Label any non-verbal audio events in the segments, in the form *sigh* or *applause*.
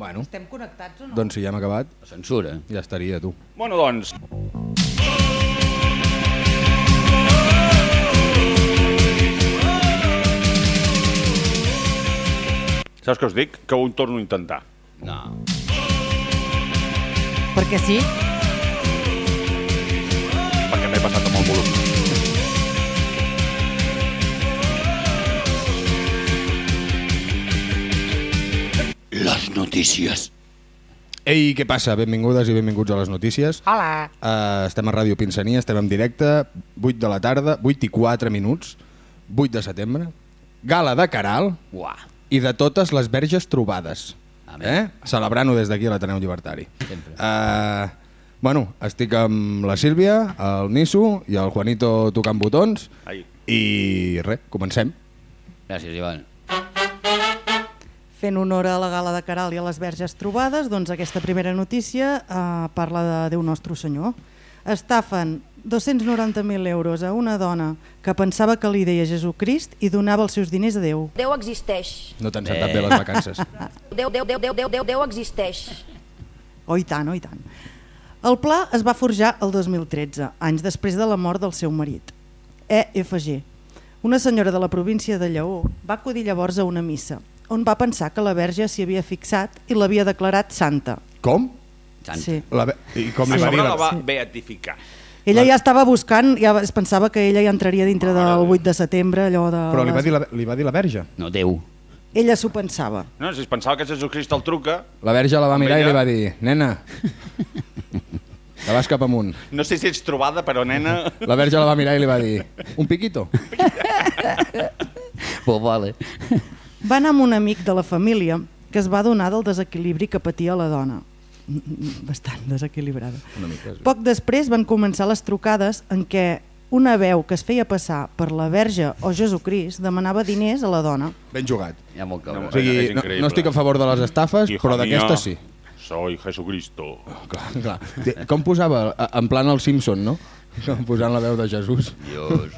Bueno, Estem connectats o no? doncs si ja hem acabat, La censura. ja estaria, tu. Bueno, doncs... Saps què us dic? Que ho torno a intentar. No. Perquè sí? Perquè m'he passat amb el volum. Notícies. Ei, què passa? Benvingudes i benvinguts a les notícies. Hola. Uh, estem a Ràdio Pinsania, estem en directe, 8 de la tarda, 8 i 4 minuts, 8 de setembre. Gala de Caral Uah. i de totes les verges trobades. Amén. Eh? Celebrant-ho des d'aquí a l'Ateneu Llibertari. Sempre. Uh, bueno, estic amb la Sílvia, el Niso i el Juanito tocant botons Ai. i res, comencem. Gràcies, Ivan. Fent honor a la gala de Caral i a les verges trobades, doncs aquesta primera notícia eh, parla de Déu Nostre Senyor. Estafen 290.000 euros a una dona que pensava que li deia Jesucrist i donava els seus diners a Déu. Déu existeix. No t'han sentat Eh. bé les vacances. Déu, *laughs* Déu, Déu, Déu, Déu, Déu, Déu existeix. Oh, i tant, oh, i tant. El pla es va forjar el 2013, anys després de la mort del seu marit. EFG. Una senyora de la província de Lleó va acudir llavors a una missa, on va pensar que la verge s'hi havia fixat i l'havia declarat santa. Com? Sant. Sí. La. I com A li va dir la... la va beatificar. Ella ja estava buscant, ja es pensava que ella ja entraria dintre del 8 de setembre, allò de... Però li va, dir la, li va dir la verge. No, Déu. Ella s'ho pensava. No, si es pensava que Jesucrist el truca, La verge la va mirar i ella? li va dir, nena, que vas cap amunt. no sé si ets trobada, però nena... La verge la va mirar i li va dir, un piquito? *laughs* Pues vale. Va anar amb un amic de la família que es va donar del desequilibri que patia la dona. Bastant desequilibrada. Una mica. sí. Poc després van començar les trucades en què una veu que es feia passar per la verge o Jesucrist demanava diners a la dona. Ben jugat. Hi ha molt No, O sigui, És no, increïble. no estic a favor de les estafes, Hija però d'aquesta sí. Soy Jesucristo. Clar, clar. Com posava, a- en plan el Simpson, no? *laughs* Posant la veu de Jesús. Dios.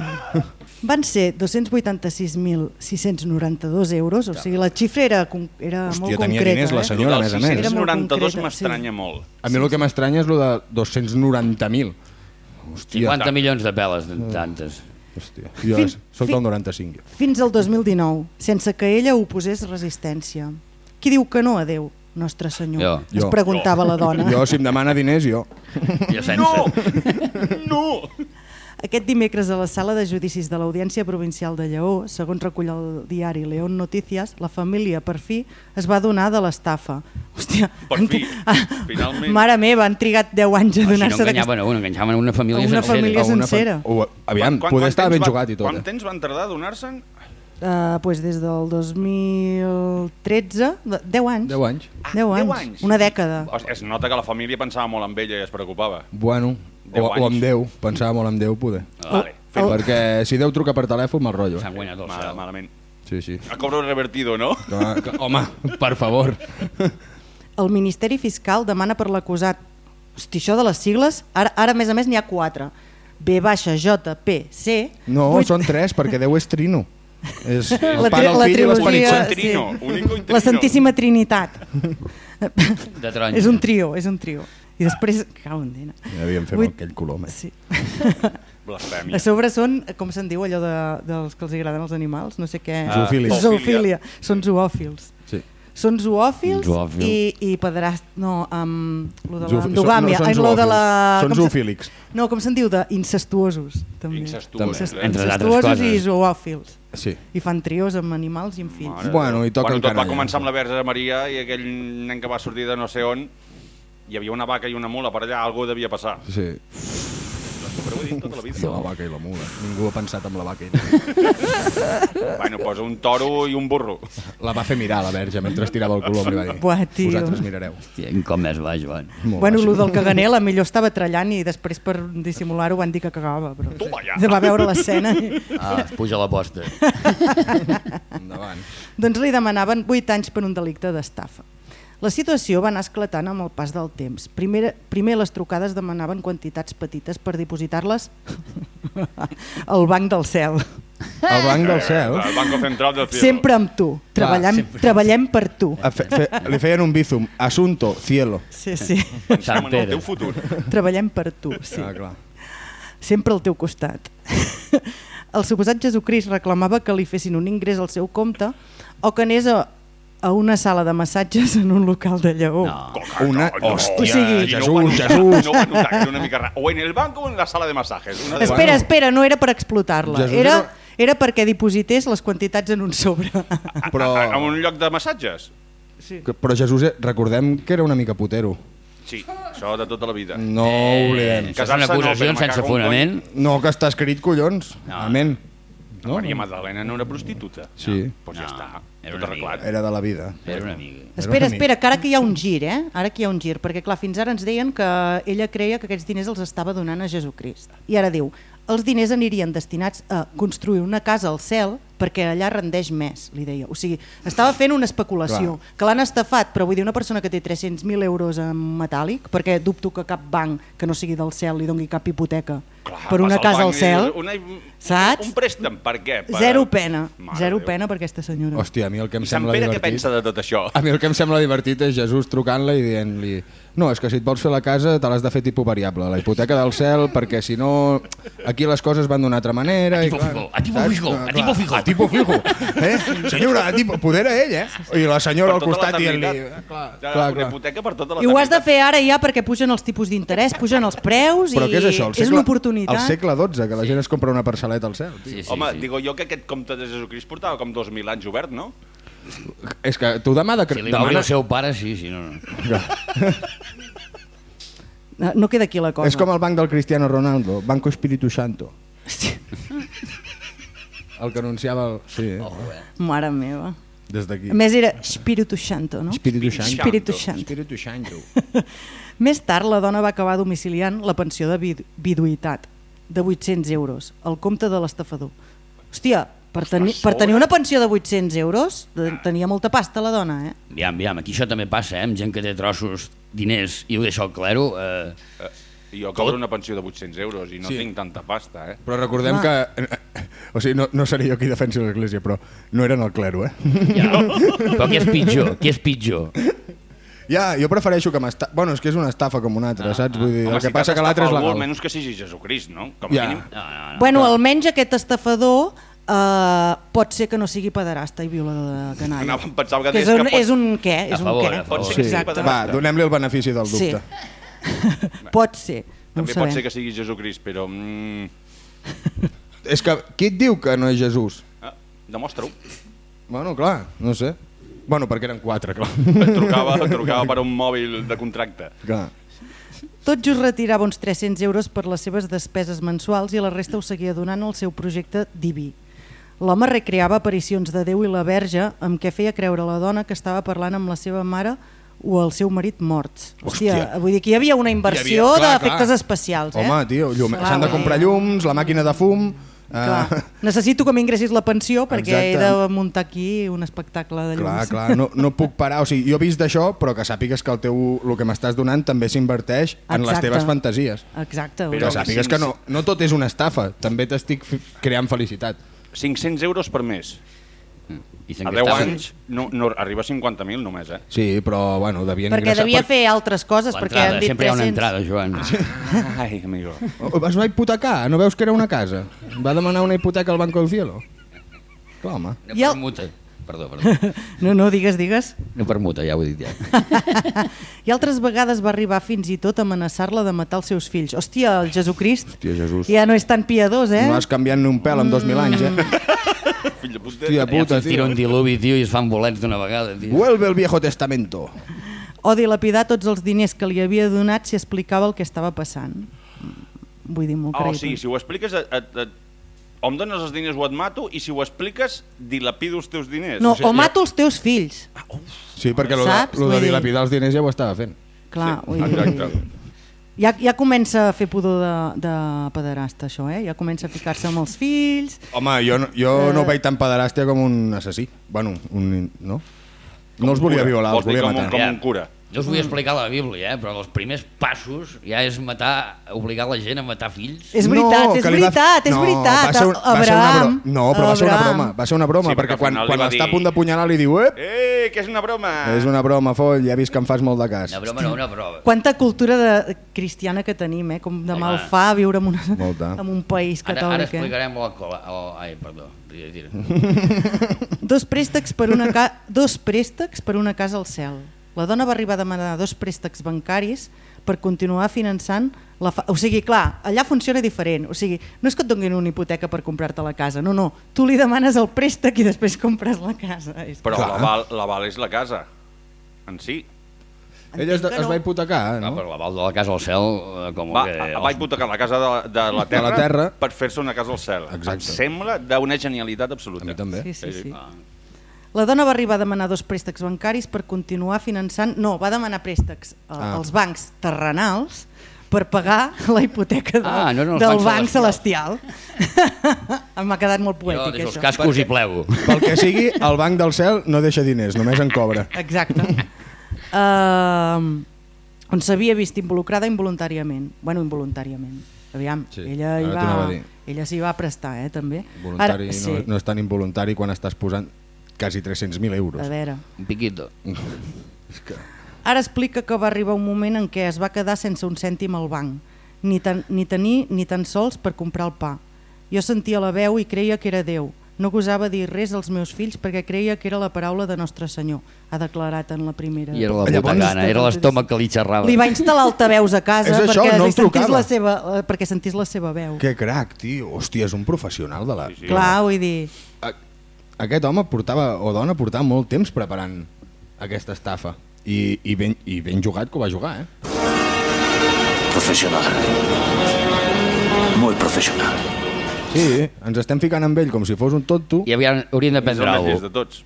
Van ser 286.692 euros, o sigui, la xifra era, era Hòstia, molt tenia concreta. diners la eh? senyora, a més a més. Era molt 692 concreta, m'estranya sí. molt. A mi el que m'estranya és el de 290.000. Hòstia, 50 milions de peles, tantes. hòstia. Jo Fin- soc del 95. Fins al 2019, sense que ella oposés resistència. Qui diu que no a Déu, Nostre Senyor? Jo. Es Jo. preguntava la dona. Jo, si em demana diners, jo. Jo sense. No! *laughs* No! Aquest dimecres a la sala de judicis de l'Audiència Provincial de Lleó, segons recull el diari León Notícies, la família per fi es va donar de l'estafa. Hòstia, Per fi, *laughs* ah, finalment. Mare meva, han trigat 10 anys a Si no donar-se enganyaven a un, enganyaven una família una sencera. família A una fa- sencera. O, aviam, poder estar temps ben va- jugat i tot. Quant Eh? temps van tardar a donar-se'n? Uh, pues des del 2013, de- 10 anys. 10 anys. 10 10 anys. anys. Una dècada. Es nota que la família pensava molt en ella i es preocupava. Bueno, o, o amb. Déu, pensava molt en Déu, poder. Vale. El- Perquè si Déu truca per telèfon, me'l rotllo. S'han Eh? guanyat el Mal, cel. malament. Sí, sí. A cobro revertido, no? Que, que, home, per favor. El Ministeri Fiscal demana per l'acusat... Hosti, això de les sigles, ara, ara a més a més n'hi ha quatre. B baixa J P C. No, vuit- són tres, perquè Déu és trino. És el La, Pare, tri el la Fill i l'Esperit y La. Santíssima Trinitat. De taronja. és un trio, és un trio. I després... Cau en dena. Ja havíem fet Vuit- aquell colom. Eh? Sí. Blasfèmia. A sobre són, com se'n diu allò de, dels que els agraden els animals? No sé què. Ah, Zoofília. Zoofília. Són zoòfils. Sí. Són zoòfils Zoòfil. i, i pedrast... No, amb lo de l'endogàmia. no, són lo de la... zoòfils, són com se- zoofílics. No, com se'n diu? De incestuosos. També. Incestuós. Incest- eh? Entre Incestuosos i coses. zoòfils. Sí. I fan trios amb animals i amb fills. Mare Bueno, i toca bueno, el tot va començar amb la Verge Maria i aquell nen que va sortir de no sé on hi havia una vaca i una mula per allà, algú devia passar. Sí. Però ho he dit tota la vida. De la vaca i la mula. Ningú ha pensat en la vaca i la *laughs* mula. Bueno, posa un toro i un burro. La va fer mirar, la verge, mentre estirava el colom. Li va dir, Buah, tio. vosaltres mirareu. Hòstia, com més va, Joan. Molt Bueno, baix. el del caganer, la millor estava trallant i després per dissimular-ho van dir que cagava. Però Toma ja. va veure l'escena. Ah, es puja l'aposta. Endavant. doncs li demanaven 8 anys per un delicte d'estafa. La situació va anar esclatant amb el pas del temps. Primer, primer les trucades demanaven quantitats petites per dipositar-les *laughs* al banc del cel. El Banc del Cel. El Banco Central del Cielo. Sempre amb tu. Treballem, sempre. treballem per tu. Fe, fe, li feien un bizum. Asunto, cielo. Sí, sí. Pensem en el teu futur. Treballem per tu, sí. Ah, clar. Sempre al teu costat. *laughs* El suposat Jesucrist reclamava que li fessin un ingrés al seu compte o que anés a, a una sala de massatges en un local de lleó. No. Una... O Hòstia, sigui- I no Jesús, notar, Jesús. No notar, que una mica. O en el banco o en la sala de masajes. Una de Espera, espera, no era per explotar-la. Jesús Era, era- era perquè diposités les quantitats en un sobre. Però, A, a, un lloc de massatges? que- però Jesús, eh, recordem que era una mica putero. Sí, això de tota la vida. No ho oblidem. Són Casar-se no, sense fonament. No, que està escrit, collons. No. Amén. No? Maria Magdalena no era prostituta? Sí. Doncs pues ja No, està, era tot arreglat. Era de la vida. Era una amiga. Espera, una espera, que ara que hi ha un gir, eh? Ara que hi ha un gir, perquè clar, fins ara ens deien que ella creia que aquests diners els estava donant a Jesucrist. I ara diu, els diners anirien destinats a construir una casa al cel perquè allà rendeix més, li deia. O sigui, estava fent una especulació, Clar. que l'han estafat, però vull dir, una persona que té 300.000 euros en metàl·lic, perquè dubto que cap banc que no sigui del cel li doni cap hipoteca Clar, per una casa al cel, Una, saps? Un préstec, per què? Per... zero pena, Mare zero Déu. pena per aquesta senyora. Hòstia, a mi el que em I Sant sembla Pere què divertit... pensa de tot això? A mi el que em sembla divertit és Jesús trucant-la i dient-li no, és que si et vols fer la casa te l'has de fer tipus variable, la hipoteca del cel, perquè si no aquí les coses van d'una altra manera. A i tipo clar, fijo, a tipo fijo, a tipo fijo. Tipo fijo. *laughs* Eh? Senyora, tipo... Poder a ell, eh? I la senyora al tota costat dient-li... l'eternitat. Clar, clar, clar. hipoteca per tota la I ho has de fer ara ja perquè pugen els tipus d'interès, pugen els preus Però i què és això? El és segle, una oportunitat. El segle XII, que la gent es compra una parcel·leta al cel. Sí, sí, Home, sí. digo jo que aquest compte de Jesucrist portava com 2.000 anys obert, no? És que tu demà de... Si li morir el seu pare, sí, no, no. No, no queda aquí la cosa. És com el banc del Cristiano Ronaldo, Banco Espíritu Santo. *laughs* El que anunciava el... Sí, eh? Mare meva. des d'aquí. A més era Espíritu Santo, no? Espíritu Santo. Espíritu Santo. Espíritu Santo. *laughs* Més tard, la dona va acabar domiciliant la pensió de vid viduïtat de 800 euros al compte de l'estafador. Hòstia, per, tenir, per tenir una pensió de 800 euros de- tenia molta pasta la dona, eh? Aviam, aviam, aquí això també passa, eh? Amb gent que té trossos, diners i ho deixa al clero. Eh, Eh, jo cobro una pensió de 800 euros i no Sí. tinc tanta pasta, eh? Però recordem Home. que... *laughs* O sigui, no, no seré jo qui defensi l'Església, però no eren el clero, eh? ja. *laughs* Però qui és pitjor? Qui és pitjor? Ja, jo prefereixo que m'esta... Bueno, és que és una estafa com una altra, saps? Vull dir, Home, el que si passa que l'altre és legal. Almenys que sigui Jesucrist, no? Com a Ja. mínim. No, no, no. Bueno, almenys aquest estafador eh, pot ser que no sigui pederasta i violador de canalla. Anava, pensava que Que és un, que pot- és un què? És A un favor, què? favor. Pot ser Sí, que sigui pederasta. va, donem-li el benefici del Sí. *laughs* Pot ser. No També pot ser que sigui Jesucrist, però... Mm, És que qui et diu que no és Jesús? ah, Demostra-ho. Bueno, clar, no sé. Bueno, perquè eren quatre, clar. Et trucava, et trucava per un mòbil de contracte. clar. Tot just retirava uns 300 euros per les seves despeses mensuals i la resta ho seguia donant al seu projecte diví. L'home recreava aparicions de Déu i la Verge amb què feia creure a la dona que estava parlant amb la seva mare o el seu marit morts. Hòstia, Hòstia. vull dir que hi havia una inversió d'efectes especials. Eh? Home, tio, llum... S'han de comprar llums, la màquina de fum... Clar. eh, Necessito que m'ingressis la pensió perquè Exacte. he de muntar aquí un espectacle de llums. Clar, clar, no, no puc parar. O sigui, jo he vist d'això, però que sàpigues que el, teu, el que m'estàs donant també s'inverteix en les teves fantasies. Exacte. Però- Que sàpigues que no, no tot és una estafa, també t'estic creant felicitat. 500 euros per mes. Dicen A que 10 estaven- anys no, no arriba a 50.000 només, eh? Sí, però bueno, devien Perquè ingressar... devia fer altres coses, perquè han dit sempre hi ha una 300. entrada, Joan. *laughs* Ai, amigo. Es va hipotecar, no veus que era una casa? Va demanar una hipoteca al Banco del Cielo? Clar, home. I el-. Perdó, perdó. *laughs* No, no, digues, digues. No permuta, ja ho he dit ja. *laughs* I altres vegades va arribar fins i tot a amenaçar-la de matar els seus fills. Hòstia, el Jesucrist Hòstia, Jesús. ja no és tan piadós, eh? No has canviat ni un pèl en 2.000 anys, eh? *laughs* Fill de puta. Hòstia puta, es tira tio. un diluvi, tio, i es fan bolets d'una vegada, tio. Vuelve el viejo testamento. O dilapidar tots els diners que li havia donat si explicava el que estava passant. Vull dir, molt Ah, creïble. sigui, si ho expliques... Et, et, et, o em dones els diners o et mato, i si ho expliques, dilapido els teus diners. No, sigui, o mato els teus fills. Sí, perquè lo de, Saps? lo de dir- dilapidar els diners ja ho estava fent. Clar, Sí, dir, exacte. ja, ja comença a fer pudor de, de pederasta, això, eh? Ja comença a ficar-se amb els fills. Home, jo, no- jo Eh. no veig tan pederàstia com un assassí. Bueno, un, no? No els volia Cura. violar, Vols els volia com, un, matar. com un cura. No us vull explicar la Bíblia, eh? però els primers passos ja és matar, obligar la gent a matar fills. És veritat, és que li va- veritat, és no, veritat. Va ser, un, va ser una broma. No, però va ser una broma. Va ser una broma, Sí, perquè perquè quan, quan està a punt d'apunyalar li diu Ep, Eh, que és una broma! és una broma, foll, ja he vist que em fas molt de cas. Una broma no, una prova. Quanta cultura de, cristiana que tenim, eh? Com de Home. mal fa viure en, una, Molta. en un país Ara, ara catòlic. eh? explicarem el... cola- el- Ai, perdó. Tira, tira. Dos préstecs, per una ca... dos préstecs per una casa al cel. La dona va arribar a demanar dos préstecs bancaris per continuar finançant la fa... O sigui, clar, allà funciona diferent. O sigui, no és que et donin una hipoteca per comprar-te la casa, no, no. Tu li demanes el préstec i després compres la casa. És... Però l'aval l'aval és la casa, en si. Ella es, Entenc que es no. va hipotecar, No? no? per l'aval de la casa al cel, eh, com Va, que... va hipotecar la casa de, de la terra, la terra. per fer-se una casa al cel. Exacte. Em sembla d'una genialitat A absoluta. mi també. Sí, sí, sí. Ah, La dona va arribar a demanar dos préstecs bancaris per continuar finançant... No, va demanar préstecs a- Ah. als bancs terrenals per pagar la hipoteca de, Ah, no els del banc celestial. *laughs* M'ha quedat molt jo poètic, deixo els això. cascos i plego. Pel que sigui, el banc del cel no deixa diners, només en cobra. Exacte. uh, *laughs* on s'havia vist involucrada involuntàriament. Bueno, involuntàriament. Aviam, Sí, ella, hi va, ella s'hi va prestar, eh, també. Voluntari Ara, no, no és tan involuntari quan estàs posant quasi 300.000 euros. A veure, Un piquito. Ara explica que va arribar un moment en què es va quedar sense un cèntim al banc, ni, tan, ni tenir ni tan sols per comprar el pa. Jo sentia la veu i creia que era Déu. No gosava dir res als meus fills perquè creia que era la paraula de Nostre Senyor, ha declarat en la primera. I era la Llavors- puta gana, era l'estómac que li xerrava. Li va instal·lar altaveus a casa *laughs* això, perquè, no sentís la seva, eh, perquè sentís la seva veu. Que crac, tio. Hòstia, és un professional de la... Sí, sí. Clar, vull dir... A- Aquest home portava, o dona portava molt temps preparant aquesta estafa. I, i, ben, I ben jugat que ho va jugar, eh? Profesional. Muy profesional. Sí, ens estem ficant amb ell com si fos un tonto. I havien, haurien de És el prendre alguna llest de tots.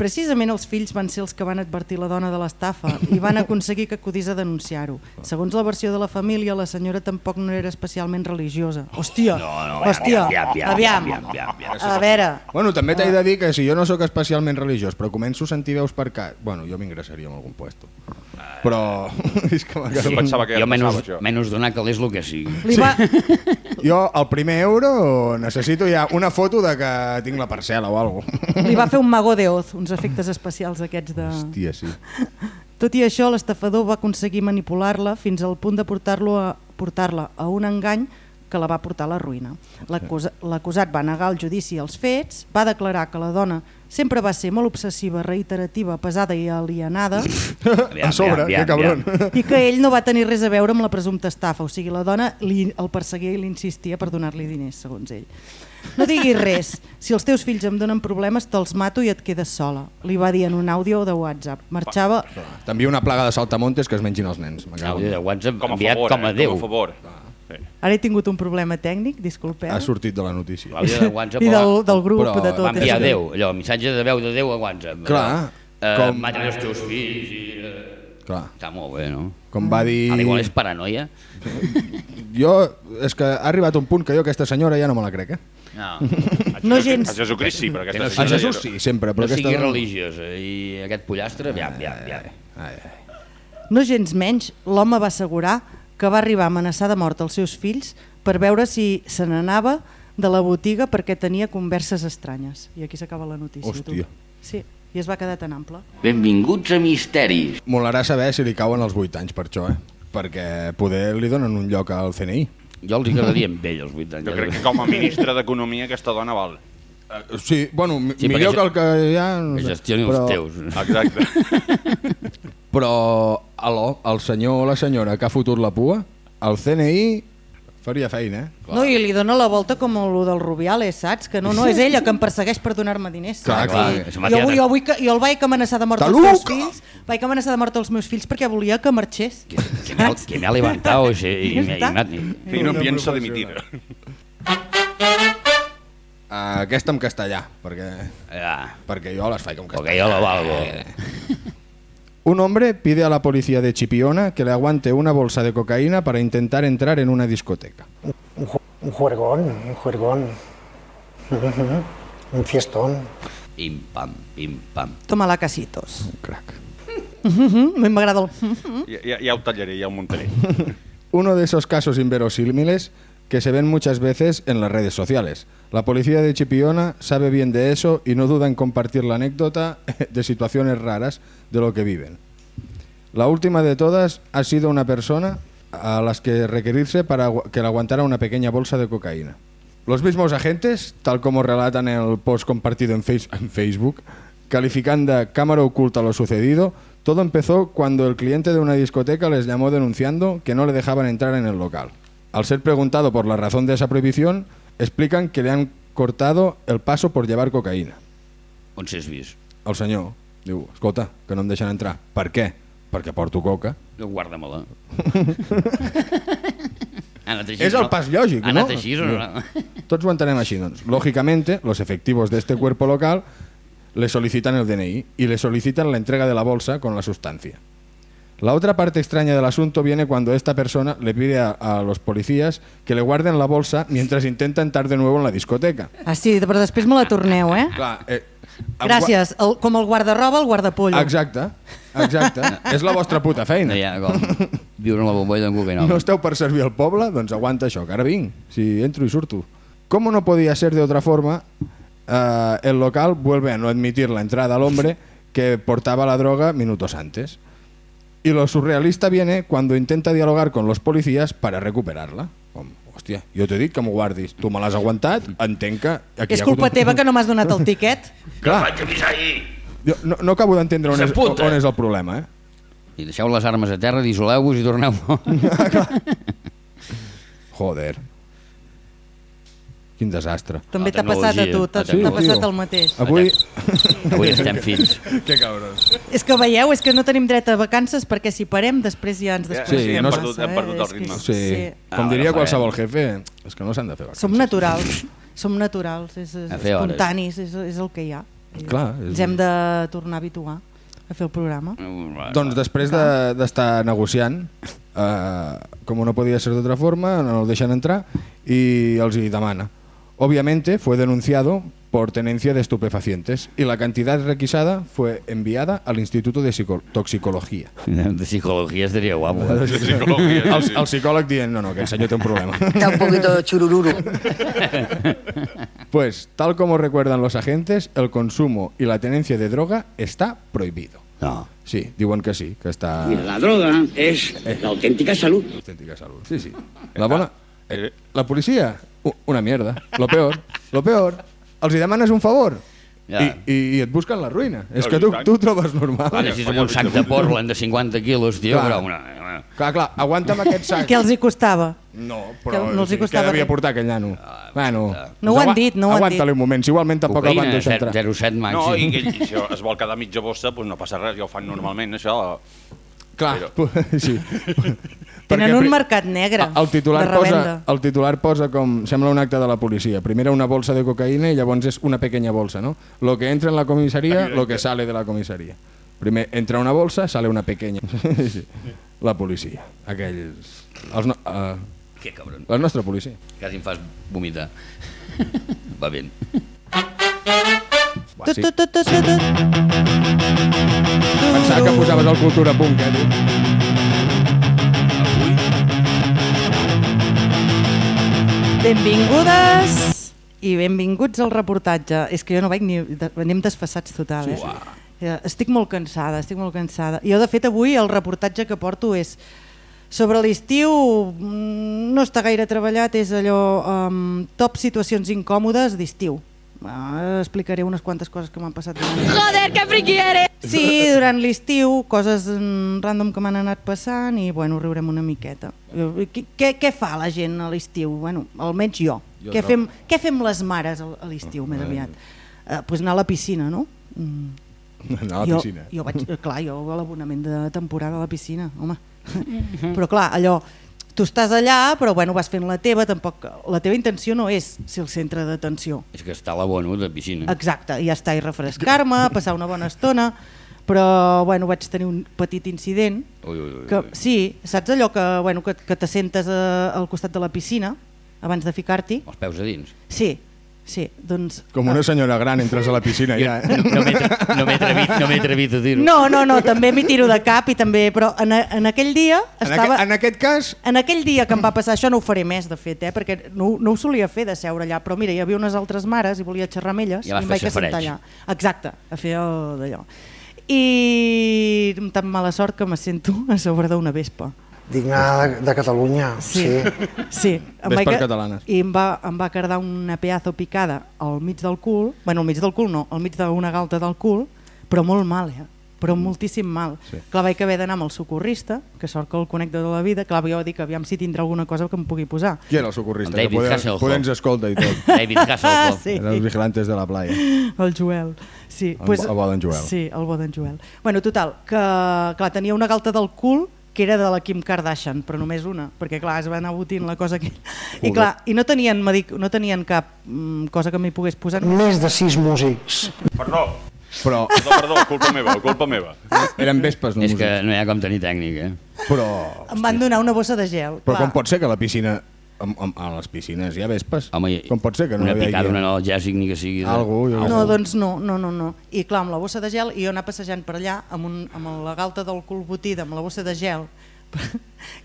Sí. Precisament els fills van ser els que van advertir la dona de l'estafa i van aconseguir que acudís a denunciar-ho. Segons la versió de la família, la senyora tampoc no era especialment religiosa. Hòstia, No, no, hòstia, aviam, aviam, aviam, aviam, aviam, aviam. A veure, Bueno, també t'he de dir que si jo no sóc especialment religiós, però començo a sentir veus per cá... Bueno, jo m'ingressaria en algun puesto. Però... *laughs* és que quedat- pensava que jo menys, menys donar que l'és el que sigui. li va, Jo, el primer euro, necessito ja una foto de que tinc la parcel·la o alguna cosa. li va fer un mago de Oz, uns efectes especials aquests de... Hòstia, sí. Tot i això, l'estafador va aconseguir manipular-la fins al punt de portar-lo a portar-la a un engany que la va portar a la ruïna. L'acusa- L'acusat va negar el judici als fets, va declarar que la dona sempre va ser molt obsessiva, reiterativa, pesada i alienada *laughs* a sobre, que cabron. i que ell no va tenir res a veure amb la presumpta estafa, o sigui, la dona li, el perseguia i l'insistia per donar-li diners, segons ell. No diguis res, si els teus fills em donen problemes te'ls mato i et quedes sola, li va dir en un àudio de WhatsApp. Marxava... T'envio una plaga de saltamontes que es mengin els nens. Àudio de. WhatsApp Com a enviat favor, com a eh? Déu. Com a favor. Sí. Ara he tingut un problema tècnic, disculpeu. Ha sortit de la notícia. L'àudio de *laughs* WhatsApp I del, va- del grup, Però de va tot. enviar és- Déu, allò, missatge de veu de Déu a WhatsApp. Clar, Eh, com-. Maten els teus fills i... eh, Clar, Està molt bé, no? com va dir... Al igual és paranoia. Jo, és que ha arribat un punt que jo aquesta senyora ja no me la crec, eh? No, *laughs* No gens. A Jesucrist sí, però Que aquesta no A senyora... Jesús sí, sempre, però no aquesta sigui dona- religiosa. I aquest pollastre, aviam, aviam, aviam. Ai, ai. No gens menys, l'home va assegurar que va arribar a amenaçar de mort els seus fills per veure si se n'anava de la botiga perquè tenia converses estranyes. I aquí s'acaba la notícia. tu. Hòstia. Sí, i es va quedar tan ample. Benvinguts a Misteris. Molarà saber si li cauen els 8 anys per això, eh? Perquè poder li donen un lloc al CNI. Jo els hi quedaria amb ell, els 8 anys. Jo crec que com a ministre d'Economia aquesta dona val. Uh, sí, bueno, Sí, millor que el que hi ha... no Que gestioni però, els teus. Exacte. *laughs* Però, alò, el senyor o la senyora que ha fotut la pua, el CNI faria feina, eh? No, i li dona la volta com el del Rubiales, saps? Que no, no, és ella que em persegueix per donar-me diners. Clar, saps? clar, I jo, jo, vull que, jo el vaig amenaçar de mort als Taluca! meus fills, vaig amenaçar de mort als meus fills perquè volia que marxés. Que, que me ha, que me ha levantado y, Ja me, y I no pienso dimitir. Uh, aquesta en castellà, perquè, Ah, perquè jo les faig com porque castellà. yo lo valgo. Un hombre pide a la policía de Chipiona que le aguante una bolsa de cocaína para intentar entrar en una discoteca. Un, un juergón, un juergón. Un fiestón. Pim, pam, pim, pam. Toma la casitos. Un crac. Mhm, M'agrada el... Ja, ja, ja ho tallaré, ja ho muntaré. Uno de esos casos inverosímiles que se ven muchas veces en las redes sociales. La policía de Chipiona sabe bien de eso y no duda en compartir la anécdota *laughs* de situaciones raras de lo que viven. La última de todas ha sido una persona a las que requerirse para que le aguantara una pequeña bolsa de cocaína. Los mismos agentes, tal como relatan en el post compartido en Facebook, calificando de cámara oculta lo sucedido, todo empezó cuando el cliente de una discoteca les llamó denunciando que no le dejaban entrar en el local. Al ser preguntado por la razón de esa prohibición, explican que le han cortado el paso por llevar cocaína. On s'és vist? El senyor diu, escolta, que no em deixen entrar. Per què? Perquè porto coca. Guarda-me-la. *laughs* Es el pas lógico, Ha ¿no? anat així no? Tots ho entenem així, doncs. Lógicamente, los efectivos de este cuerpo local le solicitan el DNI y le solicitan la entrega de la bolsa con la sustancia. La otra parte extraña del asunto viene cuando esta persona le pide a, a los policías que le guarden la bolsa mientras intenta entrar de nuevo en la discoteca. Ah, sí, però després me la torneu, eh? Clar, eh, el Gràcies. El, com el guarda-roba, el guardapollo. gua- Exacte, exacte. És la vostra puta feina. No hi ha com viure en la bombolla d'en Guggenheim. No esteu per servir al poble? Doncs aguanta això, que ara vinc, si entro y surto. Como no podía ser de otra forma, eh, el local vuelve a no admitir la entrada al hombre que portaba la droga minutos antes. Y lo surrealista viene cuando intenta dialogar con los policías para recuperarla. Com, hòstia, jo t'he dit que m'ho guardis, tu me l'has aguantat, entenc que... Aquí És culpa un- teva que no m'has donat el *laughs* tiquet. Clar, Vaig avisar ahir! jo no, no acabo d'entendre on, és, on és el problema, eh? I deixeu les armes a terra, dissoleu-vos i torneu. *laughs* *laughs* Joder. Quin desastre. També t'ha passat a tu, t'ha t'ha passat el mateix. Avui... Avui estem fins. *laughs* que cabrons. És que veieu, és que no tenim dret a vacances perquè si parem després ja ens desconeixem. sí, hem, no perdut, massa, hem perdut eh? el ritme. Sí, sí. com Ah, diria qualsevol jefe, és que no s'han de fer vacances. Som naturals, *laughs* som naturals, és, és espontanis, és, és el que hi ha. Clar, és- Ens hem de tornar a habituar a fer el programa. Doncs després de- d'estar de, negociant, eh, com no podia ser d'altra forma, no el deixen entrar i els hi demana. Obviamente fue denunciado por tenencia de estupefacientes y la cantidad requisada fue enviada al Instituto de Psico- Toxicología. *laughs* De psicologia estaria guapo. *laughs* eh? El, sí, sí. el psicòleg dient, no, no, aquest senyor té un problema. *laughs* Está un poquito churururu. Pues, tal como recuerdan los agentes, el consumo y la tenencia de droga está prohibido. No. Sí, diuen que sí, que està... La droga es la auténtica salud. Autèntica salut. Sí, sí. La bona... Eh, la policia, una mierda. Lo peor, lo peor. Els hi demanes un favor Ja. i, i, i et busquen la ruïna. És No, que i tu, tu ho trobes normal. Clar, necessitem un sac de Portland de 50 quilos, tio, Clar. però una... Clar, clar, aguanta'm aquest sac. Què els hi costava? No, Que però no els hi què costava devia res. portar aquell nano? bueno, No ho han dit, no ho han Aguanta-li dit. un moment, si igualment tampoc el van deixar entrar. 0,7 No, màxim. i, que, i si es vol quedar mitja bossa, doncs no passa res, ja ho fan normalment, això. Clar, *laughs* sí. Tenen Perquè un mercat negre El titular, posa, el titular posa com, sembla un acte de la policia. Primero una bolsa de cocaïna i llavors és una pequeña bolsa, ¿no? Lo que entra en la comisaría, lo que sale de la comisaría. Primer entra una bolsa, sale una pequeña. *laughs* sí. La policia. Aquells... Els no, uh, Que cabron. la nostra policia. Quasi em fas vomitar. *laughs* Va bé. Sí. Pensava que posaves el Cultura Punk, eh? tu. Benvingudes i benvinguts al reportatge. És que jo no vaig ni... Anem desfassats total, eh? Ja, Estic molt cansada, estic molt cansada. Jo, de fet, avui el reportatge que porto és sobre l'estiu, mm, no està gaire treballat, és allò um, top situacions incòmodes d'estiu. Ah, explicaré unes quantes coses que m'han passat. Joder, que friqui eres! Sí, durant l'estiu, coses mm, random que m'han anat passant i bueno, riurem una miqueta. Eh, Què, què, fa la gent a l'estiu? Bueno, almenys jo. Jo què, fem, què fem les mares a l'estiu, més aviat? Eh, pues anar a la piscina, no? Mm, Anar a la jo, piscina. Jo vaig, eh, clar, jo a l'abonament de temporada a la piscina, home. però clar, allò, tu estàs allà, però bueno, vas fent la teva, tampoc, la teva intenció no és ser el centre d'atenció. És que està a l'abono de piscina. Exacte, i ja està, i refrescar-me, passar una bona estona, però bueno, vaig tenir un petit incident, Ui, ui, ui. que sí, saps allò que, bueno, que, que t'assentes a, al costat de la piscina abans de ficar-t'hi? Els peus a dins. Sí, Sí, doncs... Com una senyora gran entres a la piscina ja, eh? No atre- no m'he atrevit, no m'he atrevit a dir-ho. No, no, no, també m'hi tiro de cap i també, però en, en aquell dia En, estava... aqu en aquest cas, En aquell dia que em va passar això no ho faré més, de fet, eh? perquè no, no ho solia fer de seure allà, però mira, hi havia unes altres mares i volia xerrar amb elles I i em fer vaig assentar allà. Exacte, a fer el d'allò. I amb tan mala sort que me sento a sobre d'una vespa. Digna de, de Catalunya, sí. sí. *laughs* sí. Em que- catalanes. I em va, em va quedar una pedazo picada al mig del cul, bueno, al mig del cul no, al mig d'una galta del cul, però molt mal, eh? però moltíssim mal. Sí. Clar, vaig haver d'anar amb el socorrista, que sort que el connecta de la vida, clar, jo dic, aviam si tindrà alguna cosa que em pugui posar. qui era el socorrista? David que poder, Hasselhoff. poder ens escolta i tot. *laughs* David Hasselhoff. Sí. Eren els vigilantes de la playa. *laughs* El Joel. Sí, El bo- el bo d'en Joel. Sí, el bo d'en Joel. Bueno, total, que clar, tenia una galta del cul que era de la Kim Kardashian, però només una, perquè clar, es va anar botint la cosa aquella. I clar, i no tenien, medic, no tenien cap mm, cosa que m'hi pogués posar. Més de sis músics. Perdó, Però perdó, perdó, culpa meva, culpa meva. eren vespes, no És que músics. no hi ha com tenir tècnic, eh? Però, Em van donar una bossa de gel. però clar. com pot ser que la piscina, a, les piscines hi ha vespes? Home, i- com pot ser que no una hi hagi... picada, un analgèsic, ni que sigui... De... Algú, jo No, doncs no, no, no, no. I clar, amb la bossa de gel, i jo anar passejant per allà amb, un, amb la galta del cul botida, amb la bossa de gel, *laughs*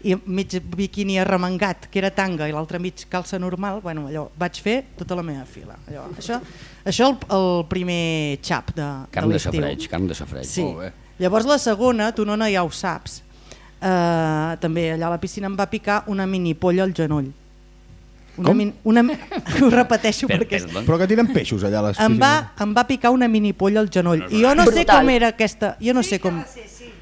i mig biquini arremangat, que era tanga, i l'altre mig calça normal, bueno, allò, vaig fer tota la meva fila. Allò, això, això el, el primer xap de, Carn de de l'estiu. safreig, carn de safreig. Sí. Molt bé. Llavors la segona, tu no, no ja ho saps, uh, també allà a la piscina em va picar una mini polla al genoll. Una Com? Min, una, *laughs* ho repeteixo Per, perquè... perdó. Però que tiren peixos allà a les Em piscines. va, em va picar una mini polla al genoll. I jo no sé Brutal. com era aquesta... Jo no sé com...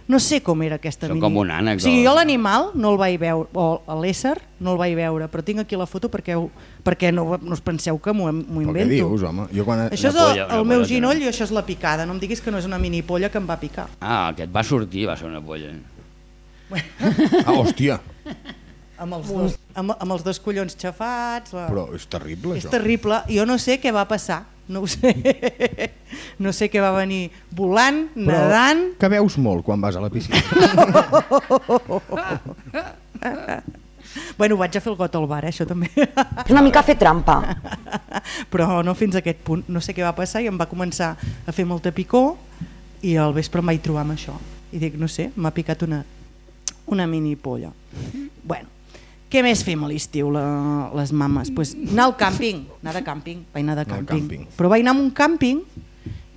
No sé com era aquesta Són mini... com un ànec, O sigui, jo l'animal no el vaig veure, o l'ésser no el vaig veure, però tinc aquí la foto perquè, ho- perquè no, no us penseu que m'ho m'ho Però què invento. dius, home? Jo quan... Això és el, el meu ginoll i això és la picada. No em diguis que no és una mini polla que em va picar. Ah, aquest va sortir, va ser una polla. Ah, hòstia, *laughs* Amb els, dos, amb, amb els dos collons xafats. La... però és terrible, És això. terrible. Jo no sé què va passar. No ho sé. *laughs* No sé què va venir volant, Però nedant... que veus molt quan vas a la piscina. *laughs* Bueno, vaig a fer el got al bar, eh, això també. És *laughs* una mica fer trampa. Però no fins a aquest punt. No sé què va passar i em va començar a fer molta picor i al vespre em vaig trobar amb això. I dic, no sé, m'ha picat una, una mini polla. Bueno, què més fem a l'estiu, la, les mames? Pues anar al càmping, anar de càmping, vaig anar de càmping. càmping. Però vaig anar a un càmping,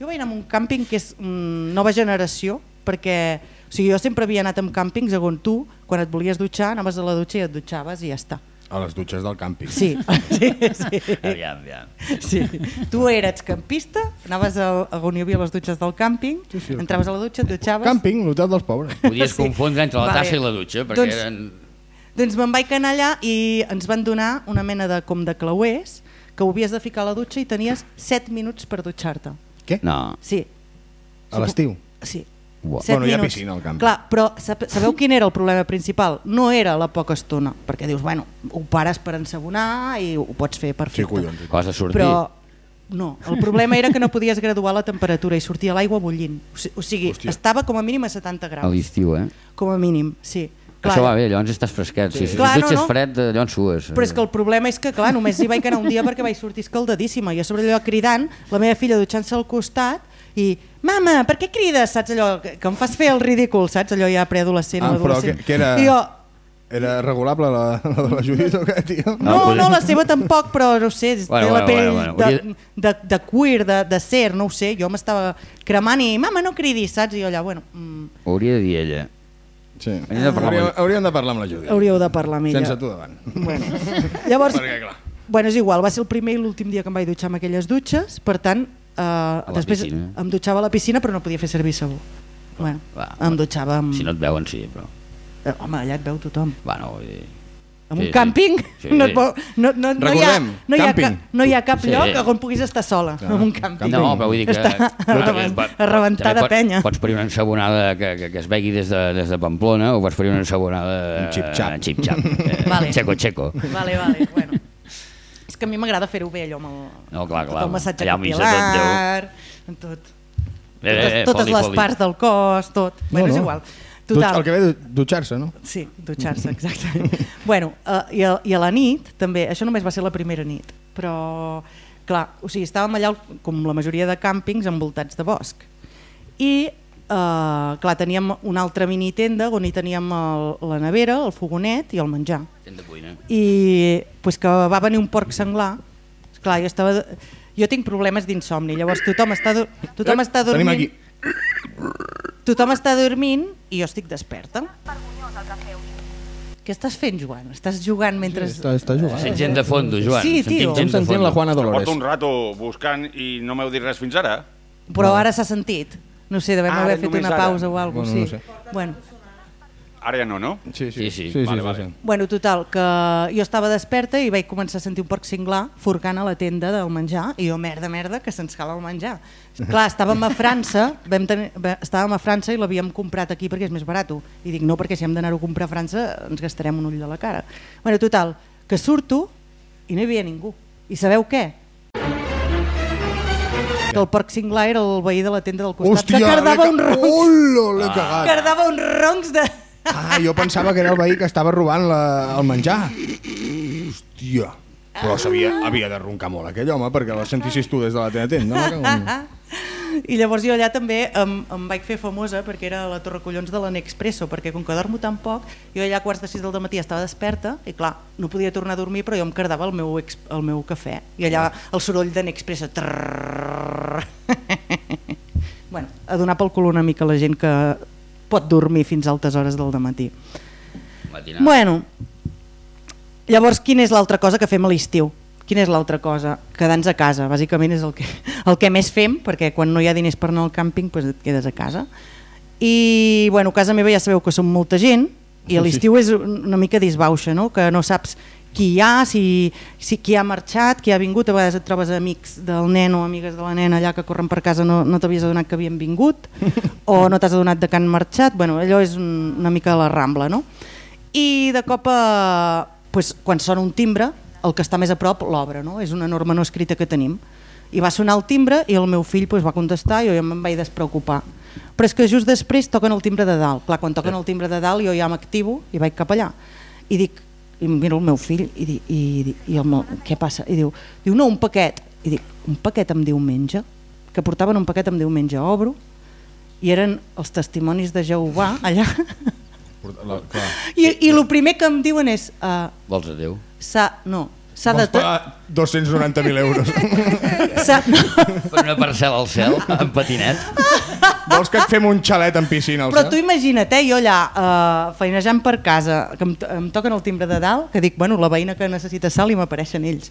jo vaig anar a un càmping que és mm, nova generació, perquè o sigui, jo sempre havia anat amb càmpings on tu, quan et volies dutxar, anaves a la dutxa i et dutxaves i ja està. A les dutxes del càmping. Sí, *laughs* sí, sí. Aviam, aviam. Sí. Tu eres campista, anaves a, a on hi havia les dutxes del càmping, sí, sí, entraves a la dutxa, et dutxaves... Càmping, l'hotel dels pobres. Podies Sí. confondre entre la Vale. tassa i la dutxa, perquè Doncs- eren... Doncs me'n vaig anar allà i ens van donar una mena de com de clauers que ho havies de ficar a la dutxa i tenies 7 minuts per dutxar-te. Què? No. Sí, A l'estiu? sí. Set Bueno, hi ha piscina al camping. Clar, però sabeu quin era el problema principal? No era la poca estona, perquè dius, bueno, ho pares per ensabonar i ho pots fer Sí, perfecte. collons. Cosa de sortir. Però no, el problema era que no podies graduar la temperatura i sortia l'aigua bullint. O si- O sigui, Hòstia. estava com a mínim a 70 A graus. l'estiu, eh? Com a mínim, sí. Això va bé, llavors estàs fresquet. Sí. Si Clar, et no, dutxes no. fred, eh, llavors sues. Però és que el problema és que, clar, només hi vaig anar un dia perquè vaig sortir escaldadíssima. Jo sobre allò cridant, la meva filla dutxant-se al costat i mama, per què crides? Saps allò, que, que em fas fer el ridícul, saps? Allò ja preadolescent Ah, o però adolescent. que- que era- I jo, Era regulable la, la de la Judit o què, tio? no, poder- no, la seva tampoc, però no ho sé, Bueno, de la bueno, pell bueno, bueno, de, de, de cuir, de, de ser, no ho sé, jo m'estava cremant i mama, no cridis, saps? I jo allà, bueno, mm, hauria de dir ella. Sí. Hem de parlar Hauríem, hauríem de parlar amb la Judit. hauríeu de parlar amb ella. Sense tu davant. Bueno, *laughs* llavors, Perquè, clar. bueno, és igual, va ser el primer i l'últim dia que em vaig dutxar amb aquelles dutxes, per tant, eh, després piscina. em dutxava a la piscina però no podia fer servir sabó. Bueno, Va, em dutxava amb... Si no et veuen, sí, però... Eh, Home, allà et veu tothom. Bueno, dir... En Sí, un sí. càmping Sí. no, et veu, no, no, no, hi ha, no, hi ha cap, no hi ha cap Sí. lloc on puguis estar sola, en un càmping. No, però vull dir que... Està a rebentar de penya. Pots parir una ensabonada que, que, que es vegui des de, des de Pamplona o pots parir una ensabonada... Un xip-xap. eh, xip-xap. *laughs* Eh, Vale. Checo, checo. Vale, vale, bueno. És que a mi m'agrada fer-ho bé, allò amb el, No, clar, tot clar. el massatge Allà de tot, capilar, amb tot. Eh, totes, eh, totes foli, les foli. parts del cos, tot. bueno, és igual. Dutx- Total. El que ve de dutxar-se, no? Sí, dutxar-se, exacte. *laughs* bueno, uh, i, a, i a la nit, també, això només va ser la primera nit, però clar, o sigui, estàvem allà, com la majoria de càmpings, envoltats de bosc. I, eh, clar, teníem una altra mini tenda on hi teníem el, la nevera, el fogonet i el menjar. Fent de cuina. I pues, que va venir un porc senglar, clar, jo estava... Jo tinc problemes d'insomni, llavors tothom està, tothom està Eh, Tenim dormint... aquí. Tothom està dormint i jo estic desperta. Què estàs fent, Joan? Estàs jugant mentre... Està, està jugant. Sent gent de fondo, Joan. Sí, Sentim tio. gent Estem de sentint fondo. la Juana Dolores. Porto un rato buscant i no m'heu dit res fins ara. Però ara s'ha sentit. No sé, devem Ara, haver fet una ara. pausa o alguna Bueno, cosa. no Sí. sé. Bueno, Ara ja no, no? Sí, Sí, sí. sí, sí, Vale, sí, vale. sí. bueno, total, que jo estava desperta i vaig començar a sentir un porc singlar forcant a la tenda del menjar i jo, merda, merda, que se'ns cala el menjar. Clar, estàvem a França, vam tenir, estàvem a França i l'havíem comprat aquí perquè és més barat. I dic, no, perquè si hem d'anar-ho a comprar a França ens gastarem un ull de la cara. Bueno, total, que surto i no hi havia ningú. I sabeu què? Que el porc singlar era el veí de la tenda del costat, Hòstia, que cardava uns roncs, Hola, l'he cagat. cardava uns roncs de... Ah, jo pensava que era el veí que estava robant la, el menjar. Hòstia. Però sabia, havia de roncar molt aquell home perquè la sentissis tu des de la teva tenda. *laughs* en- I llavors jo allà també em, em vaig fer famosa perquè era la Torre Collons de l'Anexpresso, perquè com que dormo tan poc, jo allà a quarts de sis del matí estava desperta i clar, no podia tornar a dormir però jo em cardava el meu, ex, el meu cafè i allà el soroll de Nexpresso bueno, a donar pel cul una mica a la gent que pot dormir fins a altes hores del matí Matinal. Bueno, llavors quina és l'altra cosa que fem a l'estiu? Quina és l'altra cosa? Quedar-nos a casa, bàsicament és el que, *laughs* el que més fem, perquè quan no hi ha diners per anar al càmping doncs et quedes a casa. I bueno, a casa meva ja sabeu que som molta gent i a l'estiu és una mica disbauxa, no? que no saps qui hi ha, si, si qui ha marxat, qui ha vingut, a vegades et trobes amics del nen o amigues de la nena allà que corren per casa, no, no t'havies adonat que havien vingut *laughs* o no t'has adonat de que han marxat, bueno, allò és un, una mica la rambla, no? I de cop, eh, pues, quan sona un timbre, el que està més a prop l'obre, no? és una norma no escrita que tenim. I va sonar el timbre i el meu fill pues, va contestar i jo me'n vaig despreocupar. Però és que just després toquen el timbre de dalt. Clar, quan toquen el timbre de dalt jo ja m'activo i vaig cap allà. I dic, i miro el meu fill i, dic, i, i, i el meu, què passa? I diu, diu, no, un paquet. I dic, un paquet amb diumenge? Que portaven un paquet amb diumenge. Obro i eren els testimonis de Jehovà *laughs* allà. La, clar. I, I el primer que em diuen és... Uh, Vols a Déu? s'ha no, s'ha de... Pagar 290.000 euros. *laughs* Per una parcel·la al cel, en patinet? Vols que et fem un xalet en piscina? al però cel? tu imagina't, eh, jo allà uh, feinejant per casa, que em, to- em toquen el timbre de dalt, que dic, bueno, la veïna que necessita sal i m'apareixen ells.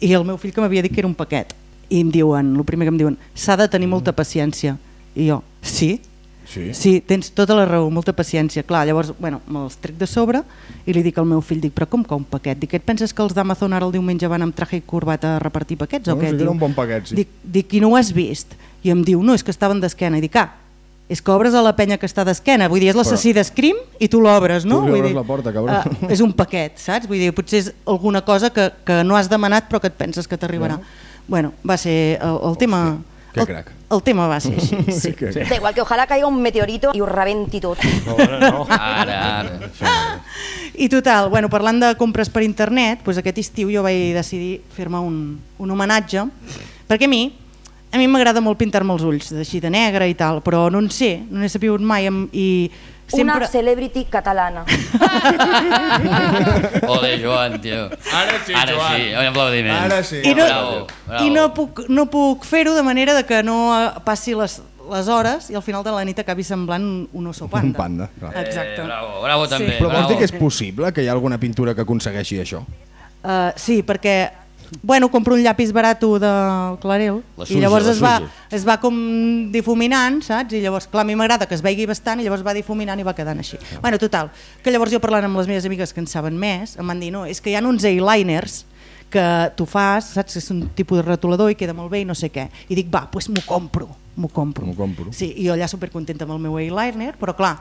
I el meu fill que m'havia dit que era un paquet. I em diuen, el primer que em diuen, s'ha de tenir molta paciència. I jo, sí? Sí. Sí, tens tota la raó, molta paciència. Clar, llavors, bueno, me'ls trec de sobre i li dic al meu fill, dic, però com que un paquet? Dic, et penses que els d'Amazon ara el diumenge van amb traje i corbata a repartir paquets o No, què? que Diu. era un bon paquet, sí. Dic, dic, i no ho has vist? I em diu, no, és que estaven d'esquena. I dic, ah, és que obres a la penya que està d'esquena, vull dir, és l'assassí d'Escrim i tu l'obres, no? Tu li Vull obres dir, la porta, cabró. ah, és un paquet, saps? Vull dir, potser és alguna cosa que, que no has demanat però que et penses que t'arribarà. Bueno, va ser el, el tema... que el, crac. el tema va ser així, *laughs* sí. Que- Da igual que ojalá caiga un meteorito y os rebenti tot. *laughs* Ara, ara. I total, bueno, parlant de compres per internet, doncs aquest estiu jo vaig decidir fer-me un, un homenatge, perquè a mi a mi m'agrada molt pintar-me els ulls, així de negre i tal, però no en sé, no n'he sabut mai em- i Una sempre... celebrity catalana. *laughs* Ole, Joan, tio. Ara sí, Ara Joan. sí, un aplaudiment. Ara sí. I no, Bravo, bravo. i no puc, no puc fer-ho de manera de que no eh, passi les, les hores i al final de la nit acabi semblant un oso panda. Un panda, clar. Exacte. Eh, bravo, bravo també. Però vols bravo. dir que és possible que hi ha alguna pintura que aconsegueixi això? Uh, sí, perquè bueno, compro un llapis barat de Clarel La i suja, llavors la es va, suja. es va com difuminant, saps? I llavors, clar, a mi m'agrada que es vegi bastant i llavors va difuminant i va quedant així. Bueno, total, que llavors jo parlant amb les meves amigues que en saben més, em van dir, no, és que hi ha uns eyeliners que tu fas, saps? És un tipus de retolador i queda molt bé i no sé què. I dic, va, doncs m'ho compro, m'ho compro. Compro. Sí, i jo allà supercontenta amb el meu eyeliner, però clar,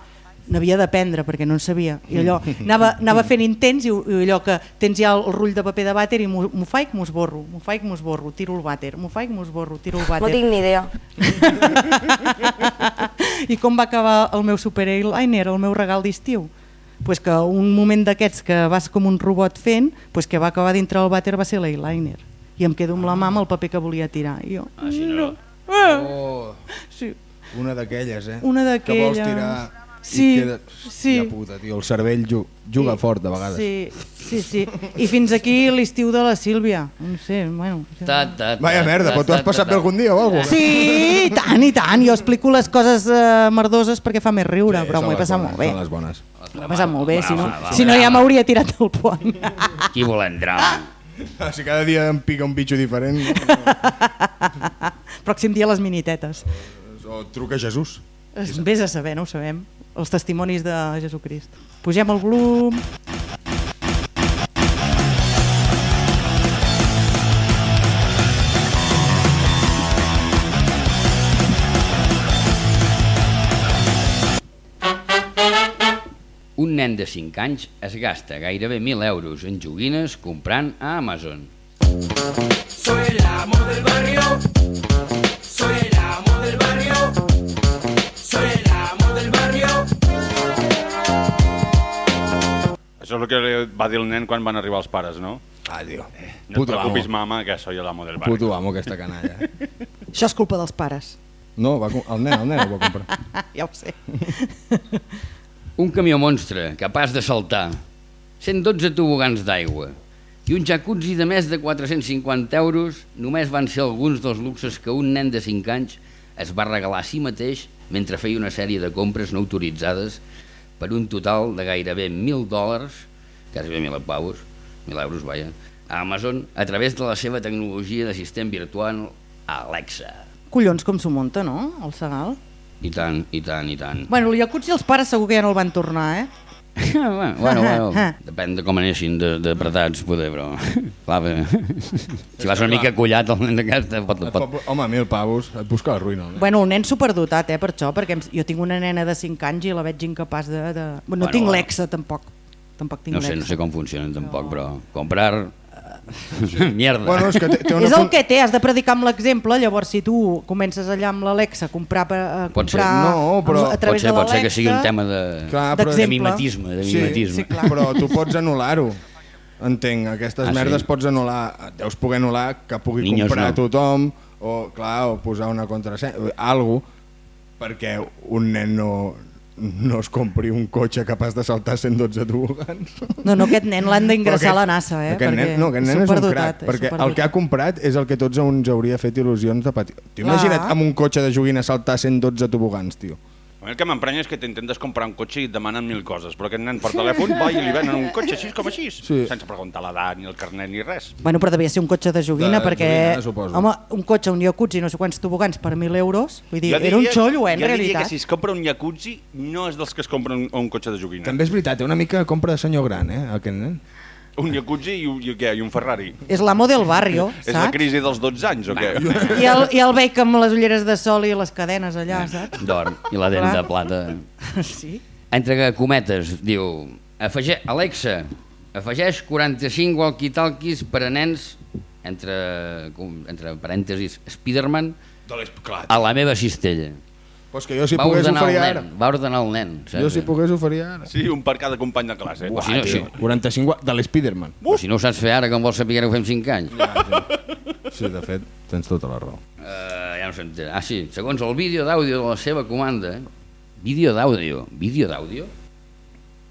n'havia d'aprendre perquè no en sabia. I allò, anava, anava fent intents i, i allò que tens ja el rull de paper de vàter i m'ho faig, m'ho esborro, m'ho faig, m'ho esborro, tiro el vàter, m'ho faig, m'ho esborro, tiro el No vàter. tinc ni idea. *laughs* I com va acabar el meu super eyeliner, el meu regal d'estiu? Pues que un moment d'aquests que vas com un robot fent, pues que va acabar dintre el vàter va ser l'eyeliner. i em quedo amb la mà amb el paper que volia tirar. I jo, Ah, si no, Oh, sí, una d'aquelles, eh? Una Que vols d'aquelles. tirar Sí, i queda... sí. Ja puta, tio, el cervell ju juga fort de vegades. sí, sí, sí. I fins aquí l'estiu de la Sílvia. No sé, bueno... Ta, ta, ta, Vaya merda, però tu has passat bé algun dia o alguna cosa? Sí, i tant, i tant. Jo explico les coses eh, merdoses perquè fa més riure, Sí, però m'ho he passat bones, molt bé. Són les bones. M'ho he passat molt bé, si no, Va, va, si no va, ja va. m'hauria tirat del pont. Qui vol entrar? Ah, Si cada dia em pica un bitxo diferent, no? Pròxim dia les minitetes. o truca Jesús. Es, vés a saber, no ho sabem. Els testimonis de Jesucrist. Pugem el volum. Un nen de 5 anys es gasta gairebé 1.000 euros en joguines comprant a Amazon. És el que va dir el nen quan van arribar els pares, no? Ah, tio. No et Puto preocupis, amo. mama, que soy el amo del barrio. Puto amo, aquesta canalla. *laughs* Això és culpa dels pares. No, va, el nen, el nen ho va comprar. *laughs* Ja ho sé. *laughs* Un camió monstre capaç de saltar 112 tobogans d'aigua i un jacuzzi de més de 450 euros només van ser alguns dels luxes que un nen de 5 anys es va regalar a si mateix mentre feia una sèrie de compres no autoritzades per un total de gairebé 1.000 dòlars, quasi 1.000 paus, 1.000 euros, vaja, a Amazon a través de la seva tecnologia d'assistent virtual Alexa. Collons, com s'ho munta, no? El Segal. I tant, i tant, i tant. Bueno, el Jacuzzi els pares segur que ja no el van tornar, eh? *laughs* bueno, bueno, bueno, *laughs* depèn de com anessin de- d'apretats, poder, però... *laughs* Clar, bé. si vas una mica collat, el nen d'aquesta pot, home, mil pavos, et busca la ruïna. nen. Bueno, un nen superdotat, eh, per això, perquè jo tinc una nena de 5 anys i la veig incapaç de... de... Bueno, no Bueno, tinc bueno. l'exa, tampoc. Tampoc tinc No sé, no sé com funcionen tampoc, però comprar... *laughs* Mierda. Bueno, és que té, té una És el que té, has de predicar amb l'exemple, llavors si tu comences allà amb l'Alexa a comprar, per, a Pot ser. comprar No, però- a pot través ser, de pot ser que l'Alexa... sigui un tema de, Clar, però- de mimetisme, de Sí, mimetisme. sí, clar. però tu pots anul·lar-ho. Entenc, aquestes Ah, sí? merdes pots anul·lar, deus poder anul·lar que pugui Niños comprar no. tothom, o, clar, o posar una contrasenya, algo, perquè un nen no, no es compri un cotxe capaç de saltar 112 tobogans. No, no, aquest nen l'han d'ingressar a la NASA, eh? Aquest nen, no, aquest nen és un crac, perquè el que ha comprat és el que tots a uns hauria fet il·lusions de petit. T'ho imagina't Clar. amb un cotxe de joguina saltar 112 tobogans, tio. A mi el que m'emprenya és que t'intentes comprar un cotxe i et demanen mil coses, però aquest nen per telèfon va i li venen un cotxe així com així, Sí. sense preguntar l'edat, ni el carnet, ni res. Bueno, però devia ser un cotxe de joguina, De perquè, joguina, suposo. home, un cotxe, un jacuzzi, no sé quants tobogans per 1.000 euros, vull dir, Jo era un diria- xollo, eh, en jo diria realitat. que si es compra un jacuzzi no és dels que es compren un, un cotxe de joguina. També és veritat, té una mica compra de senyor gran, eh, aquest nen. Un jacuzzi i, un- i, què, i un Ferrari. És l'amo del barrio, *laughs* És la saps? crisi dels 12 anys o què? *laughs* I el, I el veig amb les ulleres de sol i les cadenes allà, saps? D'or i la dent Clar. de plata. *laughs* Sí. Entre cometes, diu... Afege... Alexa, afegeix 45 walkie-talkies per a nens, entre, com- entre parèntesis, Spiderman, De les... Clar, a la meva cistella. Pues que jo si va, pogués oferir nen, ara. va ordenar el nen. Saps? Jo si pogués oferir ara. Sí, un per cada company de classe. Uah, si no, sí. 45 gua- de l'Spiderman. Però si no ho saps fer ara, com vols saber que ho fem 5 anys? Sí, de fet, tens tota la raó. Uh, ja no s'entén. Ah, sí, segons el vídeo d'àudio de la seva comanda, vídeo d'àudio, vídeo d'àudio?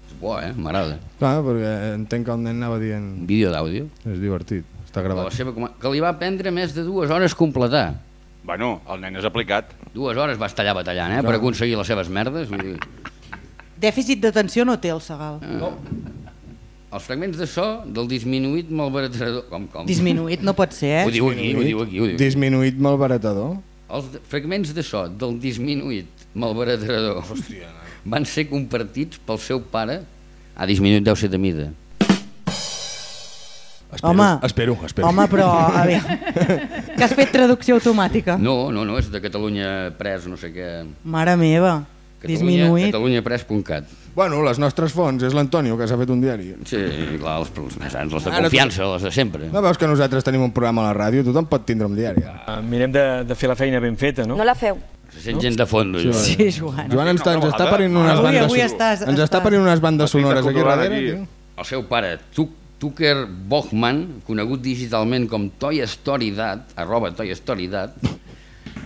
És bo, eh? M'agrada. Clar, perquè entenc que el nen anava dient... Vídeo d'àudio. És divertit, està de La gravat. seva comanda, que li va prendre més de dues hores completar. Bueno, el nen és aplicat. Dues hores va estar allà batallant, eh? Per aconseguir les seves merdes. Vull dir, Dèficit d'atenció no té el Segal. no. Els fragments de so del disminuït malbaratador... Com, com? Disminuït no pot ser, Ho eh? diu aquí, ho diu aquí, ho diu. Disminuït malbaratador. Els de- fragments de so del disminuït malbaratador van ser compartits pel seu pare. Ha disminuït, deu ser de mida. Espero, Home. espero, espero. Home, però, a *laughs* veure, que has fet traducció automàtica. No, no, no, és de Catalunya Pres, no sé què... Mare meva, Catalunya, disminuït. CatalunyaPress.cat. Bueno, les nostres fonts, és l'Antonio que s'ha fet un diari. Sí, clar, els, els, més grans, les de Ara tu- confiança, les de sempre. No veus que nosaltres tenim un programa a la ràdio? Tothom pot tindre un diari. Uh, mirem de, de fer la feina ben feta, no? No la feu. Se sent gent de fondo. Sí. Sí, Joan. Joan ens, està, ens està parint unes Avui- bandes... avui estàs- ens està parint unes bandes sonores aquí darrere, aquí. El seu pare, tu, Tucker Bochman, conegut digitalment com Toy Story Dad, arroba Toy Story Dad,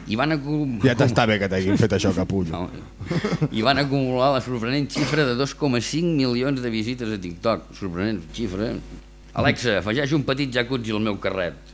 i van acumular... Ja t'està bé que t'hagin fet això, capullo. No, I van acumular la sorprenent xifra de 2,5 milions de visites a TikTok. Sorprenent xifra. Alexa, afegeix un petit jacuzzi al meu carret.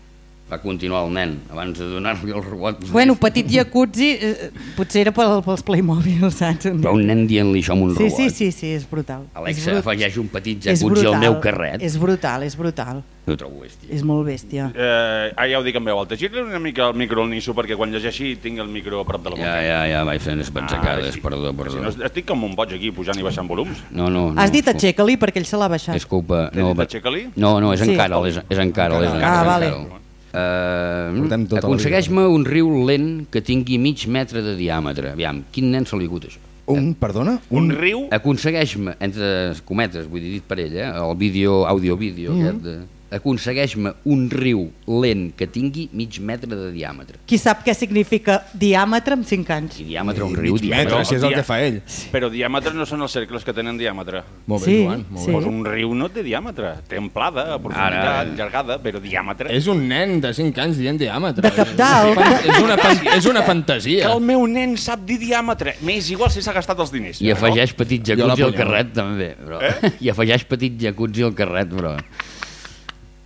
Va continuar el nen, abans de donar-li el robot. Bueno, petit jacuzzi, eh, potser era pel, pels Playmobil, saps? Però un nen dient-li això amb un Sí, robot. sí, sí, sí, és brutal. Alexa, és brut- afegeix un petit és jacuzzi al brutal, meu carret. És brutal, és brutal. No ho trobo bèstia. És molt bèstia. Eh, ah, ja ho dic en veu alta. Gira una mica el micro al Nisso perquè quan llegeixi tinc el micro a prop de la boca. Ja, ja, ja, vaig fent espenzacades, sí. perdó, Si perdó. no, estic com un boig aquí, pujant i baixant volums. No, no, no. Has dit aixeca-li perquè ell se l'ha baixat. És culpa... No, dit va- aixeca-li? no, no, és Sí. en Carol, és, és en Carol. És en Ah, Carol, vale. Uh, Portem tota Aconsegueix-me un riu lent que tingui mig metre de diàmetre. Aviam, quin nen se li acut això? Un, perdona? Un riu? Aconsegueix-me, entre cometes, vull dir, dit per ell, eh, el vídeo, àudio-vídeo, mm -hmm. aquest, de, aconsegueix-me un riu lent que tingui mig metre de diàmetre. Qui sap què significa diàmetre amb 5 anys? I diàmetre, un riu, Mig metre, diàmetre. si és el que fa ell. Però diàmetres no són els cercles que tenen diàmetre. Molt bé, Sí, Joan. Molt sí. bé. Pues un riu no té diàmetre. Té amplada, profunditat, Ara- llargada, però diàmetre... És un nen de 5 anys dient diàmetre. De cabdal. És una, fan- és una Que fantasia. el meu nen sap dir diàmetre. M'és igual si s'ha gastat els diners. I afegeix petit Jo jacuzzi al l'apunyalo. carret, també. Però... Eh? *laughs* I afegeix petit jacuzzi al carret, però...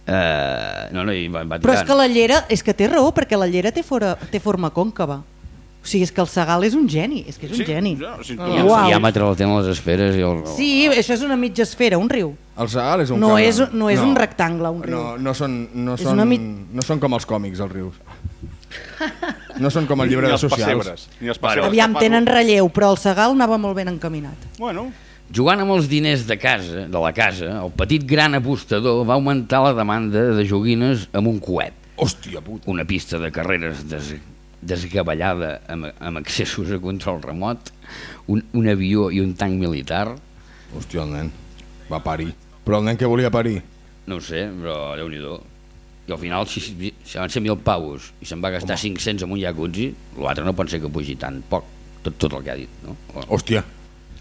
Uh, no, no, i va, va Però és que la llera, és que té raó, perquè la llera té, fora, té forma còncava. O sigui, és que el Segal és un geni, és que és un Sí, geni. ja, si tu- I el Uau. diàmetre el tenen les esferes i el... Sí, això és una mitja esfera, un riu. El Segal és un No és, no és un rectangle, un riu. No, no, són, no, són, una mit- no són com els còmics, els rius. No són com el llibre ni de socials. pessebres. Ni els pessebres. Aviam, tenen relleu, però el Segal anava molt ben encaminat. Bueno, Jugant amb els diners de casa, de la casa, el petit gran apostador va augmentar la demanda de joguines amb un coet. Hòstia puta. Una pista de carreres des, desgavellada amb, amb accessos a control remot, un, un avió i un tanc militar, Hòstia, el nen. Va parir. Però el nen que volia parir? no ho sé, però déu nhi I al final, si, si van ser mil paus i se'n va gastar 500 amb un jacuzzi, l'altre no pot ser que pugi tant poc, tot, tot el que ha dit. No? Hòstia.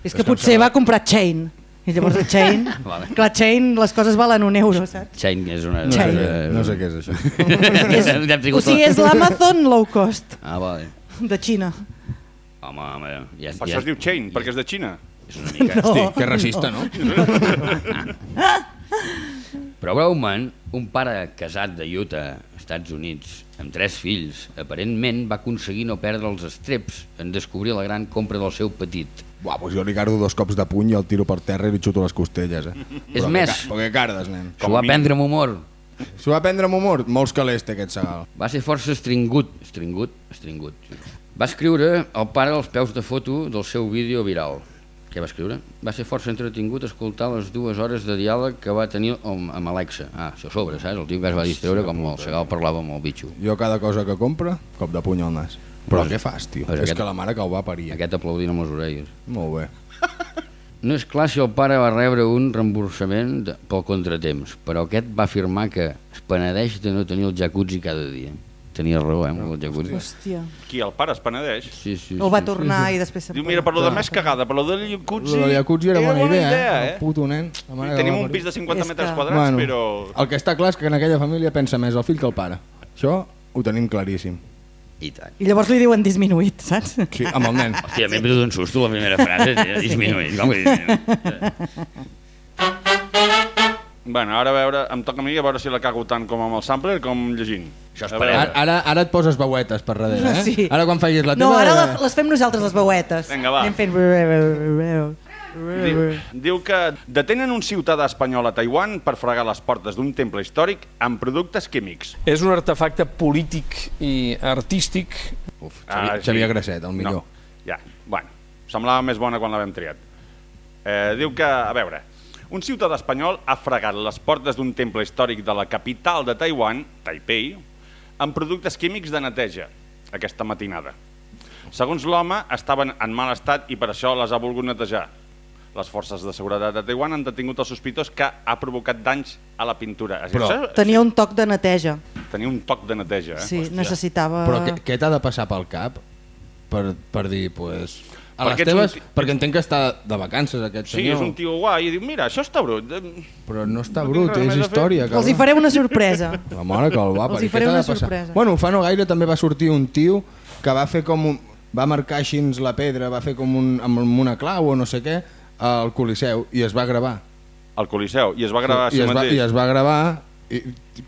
És que potser va comprar Chain. I llavors el *laughs* Chain, Vale. clar, Chain, les coses valen un euro, saps? Chain és una... No sé, Chain. què- no sé què és això. *laughs* És, o sigui, la- és l'Amazon low cost Ah, vale. de Xina. Home, home, ja, per ja, això es diu Chain, perquè és de Xina. és una mica... No. Hosti, que racista, no? *laughs* Però Brauman, un pare casat de Utah, Estats Units, amb tres fills, aparentment va aconseguir no perdre els estreps en descobrir la gran compra del seu petit. Buah, doncs jo li cardo dos cops de puny i el tiro per terra i li xuto les costelles, eh? És Però més- Que, però que cardes, nen. S'ho va prendre amb humor. S'ho va prendre amb humor? Molts calés té aquest segal. Va ser força estringut. Estringut? Estringut. sí. Va escriure el pare als peus de foto del seu vídeo viral. Què va escriure? Va ser força entretingut escoltar les dues hores de diàleg que va tenir amb, amb Alexa. Ah, això sobre, saps? El tio que es va distreure com el Segal parlava amb el bitxo. Jo cada cosa que compra, cop de puny al nas. Però què fas, tio? Pues És aquest- que la mare que el va parir. Aquest aplaudint amb les orelles. Molt bé. No és clar si el pare va rebre un reemborsament de, pel contratemps, però aquest va afirmar que es penedeix de no tenir el jacuzzi cada dia. Tenia raó, eh, amb el jacuzzi. Hòstia. Qui, el pare es penedeix? Sí, sí, El va sí. tornar i després... se'n Diu, mira, per lo de més cagada, per lo del jacuzzi... Lo del jacuzzi era bona idea, eh? eh? El puto nen. La mare que Tenim el un pis de 50 És metres que- quadrats, Bueno, però... El que està clar és que en aquella família pensa més el fill que el pare. Això ho tenim claríssim. I tant. I llavors li diuen disminuït, saps? Sí, amb el nen. Hòstia, m'he perdut un susto la primera frase, disminuït. Com que disminuït? Bueno, ara a veure, em toca a mi a veure si la cago tant com amb el sampler com llegint. Això esperem. Ara, ara, ara et poses veuetes per darrere, eh? Sí. Ara quan facis la teva... No, ara la- les fem nosaltres, les veuetes. Vinga, va. Anem fent... Diu, diu que detenen un ciutadà espanyol a Taiwan per fregar les portes d'un temple històric amb productes químics. És un artefacte polític i artístic. Uf, Xavier, Xavier Grasset, el millor. No. Ja, bueno, semblava més bona quan l'havem triat. Eh, diu que, a veure, un ciutadà espanyol ha fregat les portes d'un temple històric de la capital de Taiwan, Taipei, amb productes químics de neteja, aquesta matinada. Segons l'home, estaven en mal estat i per això les ha volgut netejar. Les forces de seguretat de Taiwan han detingut el sospitós que ha provocat danys a la pintura. Però- això- Tenia un toc de neteja. Tenia un toc de neteja, eh? Sí, Hòstia. necessitava... Però què, què t'ha de passar pel cap per, per dir, pues... A les Perquè un teves, ti- perquè entenc que està de vacances aquest Sí, senyor. és un tio guai i diu, mira, això està brut. Eh, Però no està brut, és història. Els hi faré una sorpresa. *laughs* La mare que el va Els hi faré Què t'ha una de passar? sorpresa. Bueno, fa no gaire també va sortir un tio que va fer com un... va marcar així la pedra, va fer com un, amb una clau o no sé què al Coliseu i es va gravar. Al Coliseu, i es va gravar a I si es va. I es va gravar i,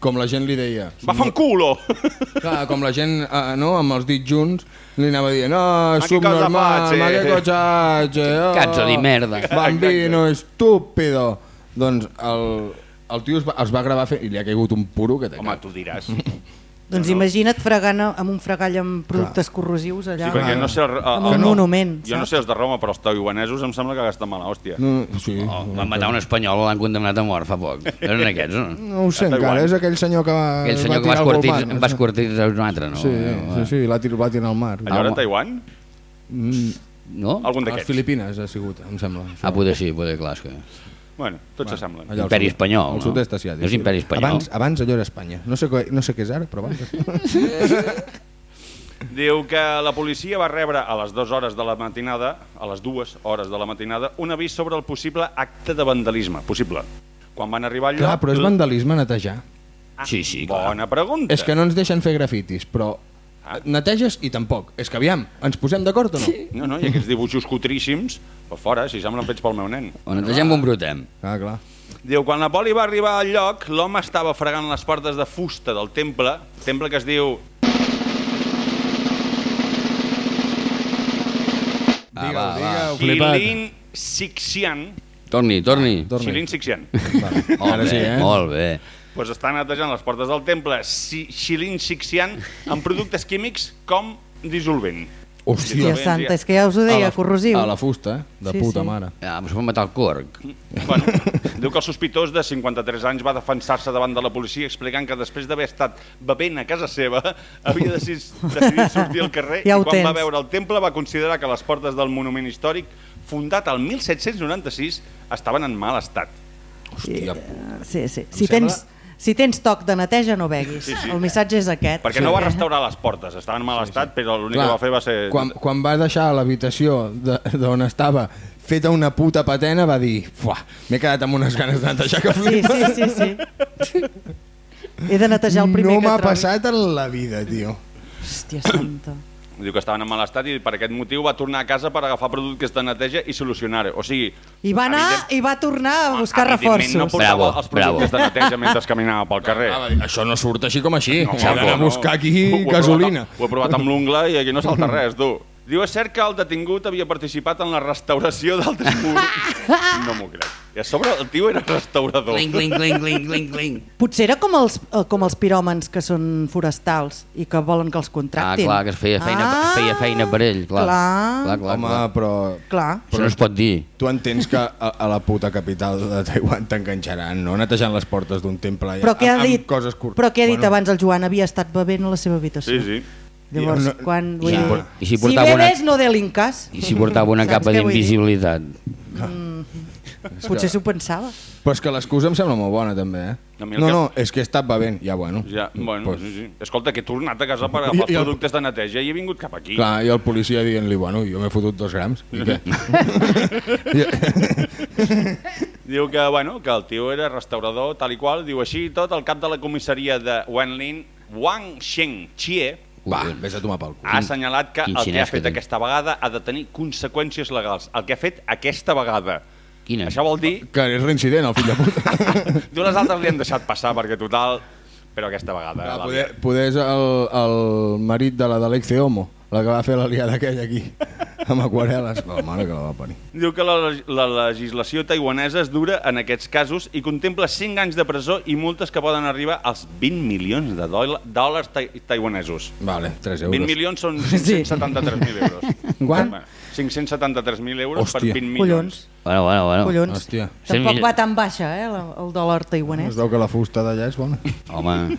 com la gent li deia. Va fa un culo! *laughs* Clar, com la gent, eh, no, amb els dits junts, li anava dient, no, Ma che cosa subnormal, faig, ma eh?" che cocciacce, oh, Cazzo di merda. Bambino estúpido. Doncs el, el tio es va, es va gravar fent, i li ha caigut un puro que te Home, tu diràs. *laughs* Doncs imagina't fregant amb un fregall amb productes corrosius allà. Sí, perquè no sé... El, el, Amb el, un monument, Jo no saps? sé els de Roma, però els taiwanesos em sembla que gasten mala hòstia. No, sí, Oh, van matar un espanyol, l'han condemnat a mort fa poc. Eren aquests, no? *laughs* no ho sé A Taiwan. encara, és aquell senyor que va, Aquell senyor va que va tirar al escortir, va escortir un altre, no? Sí, sí, sí, l'ha tir- va tirar al mar. Allò era. Taiwan? Mm, No? Algun a les d'aquests? Filipines ha sigut, em sembla. això. Ah, poder sí, poder, clar, és que... Bueno, tots s'assemblen. Al Imperi sud- espanyol, no? sud-est asiàtic. No és imperi espanyol? Abans, abans allò era Espanya. No sé, què- no sé què és ara, però abans... *laughs* Diu que la policia va rebre a les dues hores de la matinada, a les dues hores de la matinada, un avís sobre el possible acte de vandalisme. Possible. Quan van arribar allò... Clar, però és vandalisme netejar. Sí, sí, clar. Bona pregunta. És que no ens deixen fer grafitis, però Ah. Neteges i tampoc. És que aviam, ens posem d'acord o no? No, no, i aquests dibuixos cutríssims, per fora, si semblen fets pel meu nen. O netegem o embrutem. Ah, clar. Diu, quan la poli va arribar al lloc, l'home estava fregant les portes de fusta del temple, temple que es diu... Ah, va, va. Digueu, flipat. Xilin Sixian. Torni, torni. Torni. Xilin Sixian. Vale. Molt Ara bé, sí, eh? molt bé. pues està netejant les portes del temple Si- Xilin Sixian amb productes químics com dissolvent. Hòstia, Hòstia santa, és que ja us ho deia, a la, corrosiu. A la fusta, eh? De Sí, puta sí. mare. Ah, es pot matar el corc. Bueno, diu que el sospitós de 53 anys va defensar-se davant de la policia explicant que després d'haver estat bevent a casa seva havia decidit, decidit sortir al carrer Ja i quan va tens. veure el temple va considerar que les portes del monument històric fundat el 1796 estaven en mal estat. Hòstia, Sí, sí. Em Si sembla- tens, si tens toc de neteja, no beguis. Sí, sí. El missatge és aquest. Perquè no va restaurar les portes, estaven en mal estat, però l'únic que va fer va ser... Quan, quan va deixar l'habitació de- d'on estava feta una puta patena, va dir "Fuà, m'he quedat amb unes ganes de netejar que Sí, flipa. sí, sí, sí. He de netejar el primer no que m'ha trobi. passat en la vida, tio. Hòstia santa. Diu que estaven en mal estat i per aquest motiu va tornar a casa per agafar productes de neteja i solucionar-ho. O sigui... I va anar evident- i va tornar a buscar evidentment reforços. no portava Bravo, els productes bravo. de neteja mentre caminava pel carrer. Ah, dir, Això no surt així com així. No, S'ha d'anar a no. buscar aquí Ho he provat gasolina. amb- Ho he provat amb l'ungla i aquí no salta res, tu. Diu, és cert que el detingut havia participat en la restauració d'altres *laughs* murs. No m'ho crec. I a sobre el tio era restaurador. Cling, cling, cling, cling, cling, cling. Potser era com els, eh, com els piròmans que són forestals i que volen que els Ah, contractin. clar, que es feia feina, Ah, feia feina per ell, clar. clar. clar, clar, Home, clar. però Clar. Això no es pot dir. tu entens que a, a la puta capital de Taiwan t'enganxaran, no? Netejant les portes d'un temple allà, Però què ha amb, dit, amb coses cur... però què ha dit abans el Joan? Havia estat bevent a la seva habitació. Sí, sí. Llavors, No, quan... I Vull si dir, por- i si si portava una- bebes, no delincas. I si portava una *laughs* capa d'invisibilitat. Potser s'ho pensava. Però és que l'excusa em sembla molt bona, també, eh? No, que- no, és que he estat bevent, ja bueno. Ja, bueno, Pues, sí, sí. Escolta, que he tornat a casa per *laughs* agafar i el- els productes de neteja i he vingut cap aquí. Clar, i el policia dient-li, bueno, jo m'he fotut dos grams. I què? *laughs* Diu que, bueno, que el tio era restaurador, tal i qual. Diu així i tot, el cap de la comissaria de Wenlin, Wang Sheng Chie, Va, vés a tomar pel cul. ha assenyalat que quin el que ha fet que aquesta vegada ha de tenir conseqüències legals. El que ha fet aquesta vegada. Quina? Això vol dir... Que és reincident, el fill de puta. *laughs* Diu les altres li han deixat passar perquè total... Però aquesta vegada... L'ha poder, poder és el, el marit de la d'Alexia Homo, la que va fer l'aliada aquella aquí, *laughs* amb aquarel·les. La mare que la va parir. Diu que la, la legislació taiwanesa és dura en aquests casos i contempla 5 anys de presó i multes que poden arribar als 20 milions de dòla- dòlars tai taiwanesos. Vale, 3 euros. 20 milions són 573.000 euros. Quant? Bueno, 573.000 euros Hòstia. per 20 milions. Collons. Bueno, bueno, bueno. Collons. Hòstia. Tampoc Sí, va tan baixa, eh, el, dòlar Es taiwanès. veu que la fusta d'allà és bona. Home, *laughs*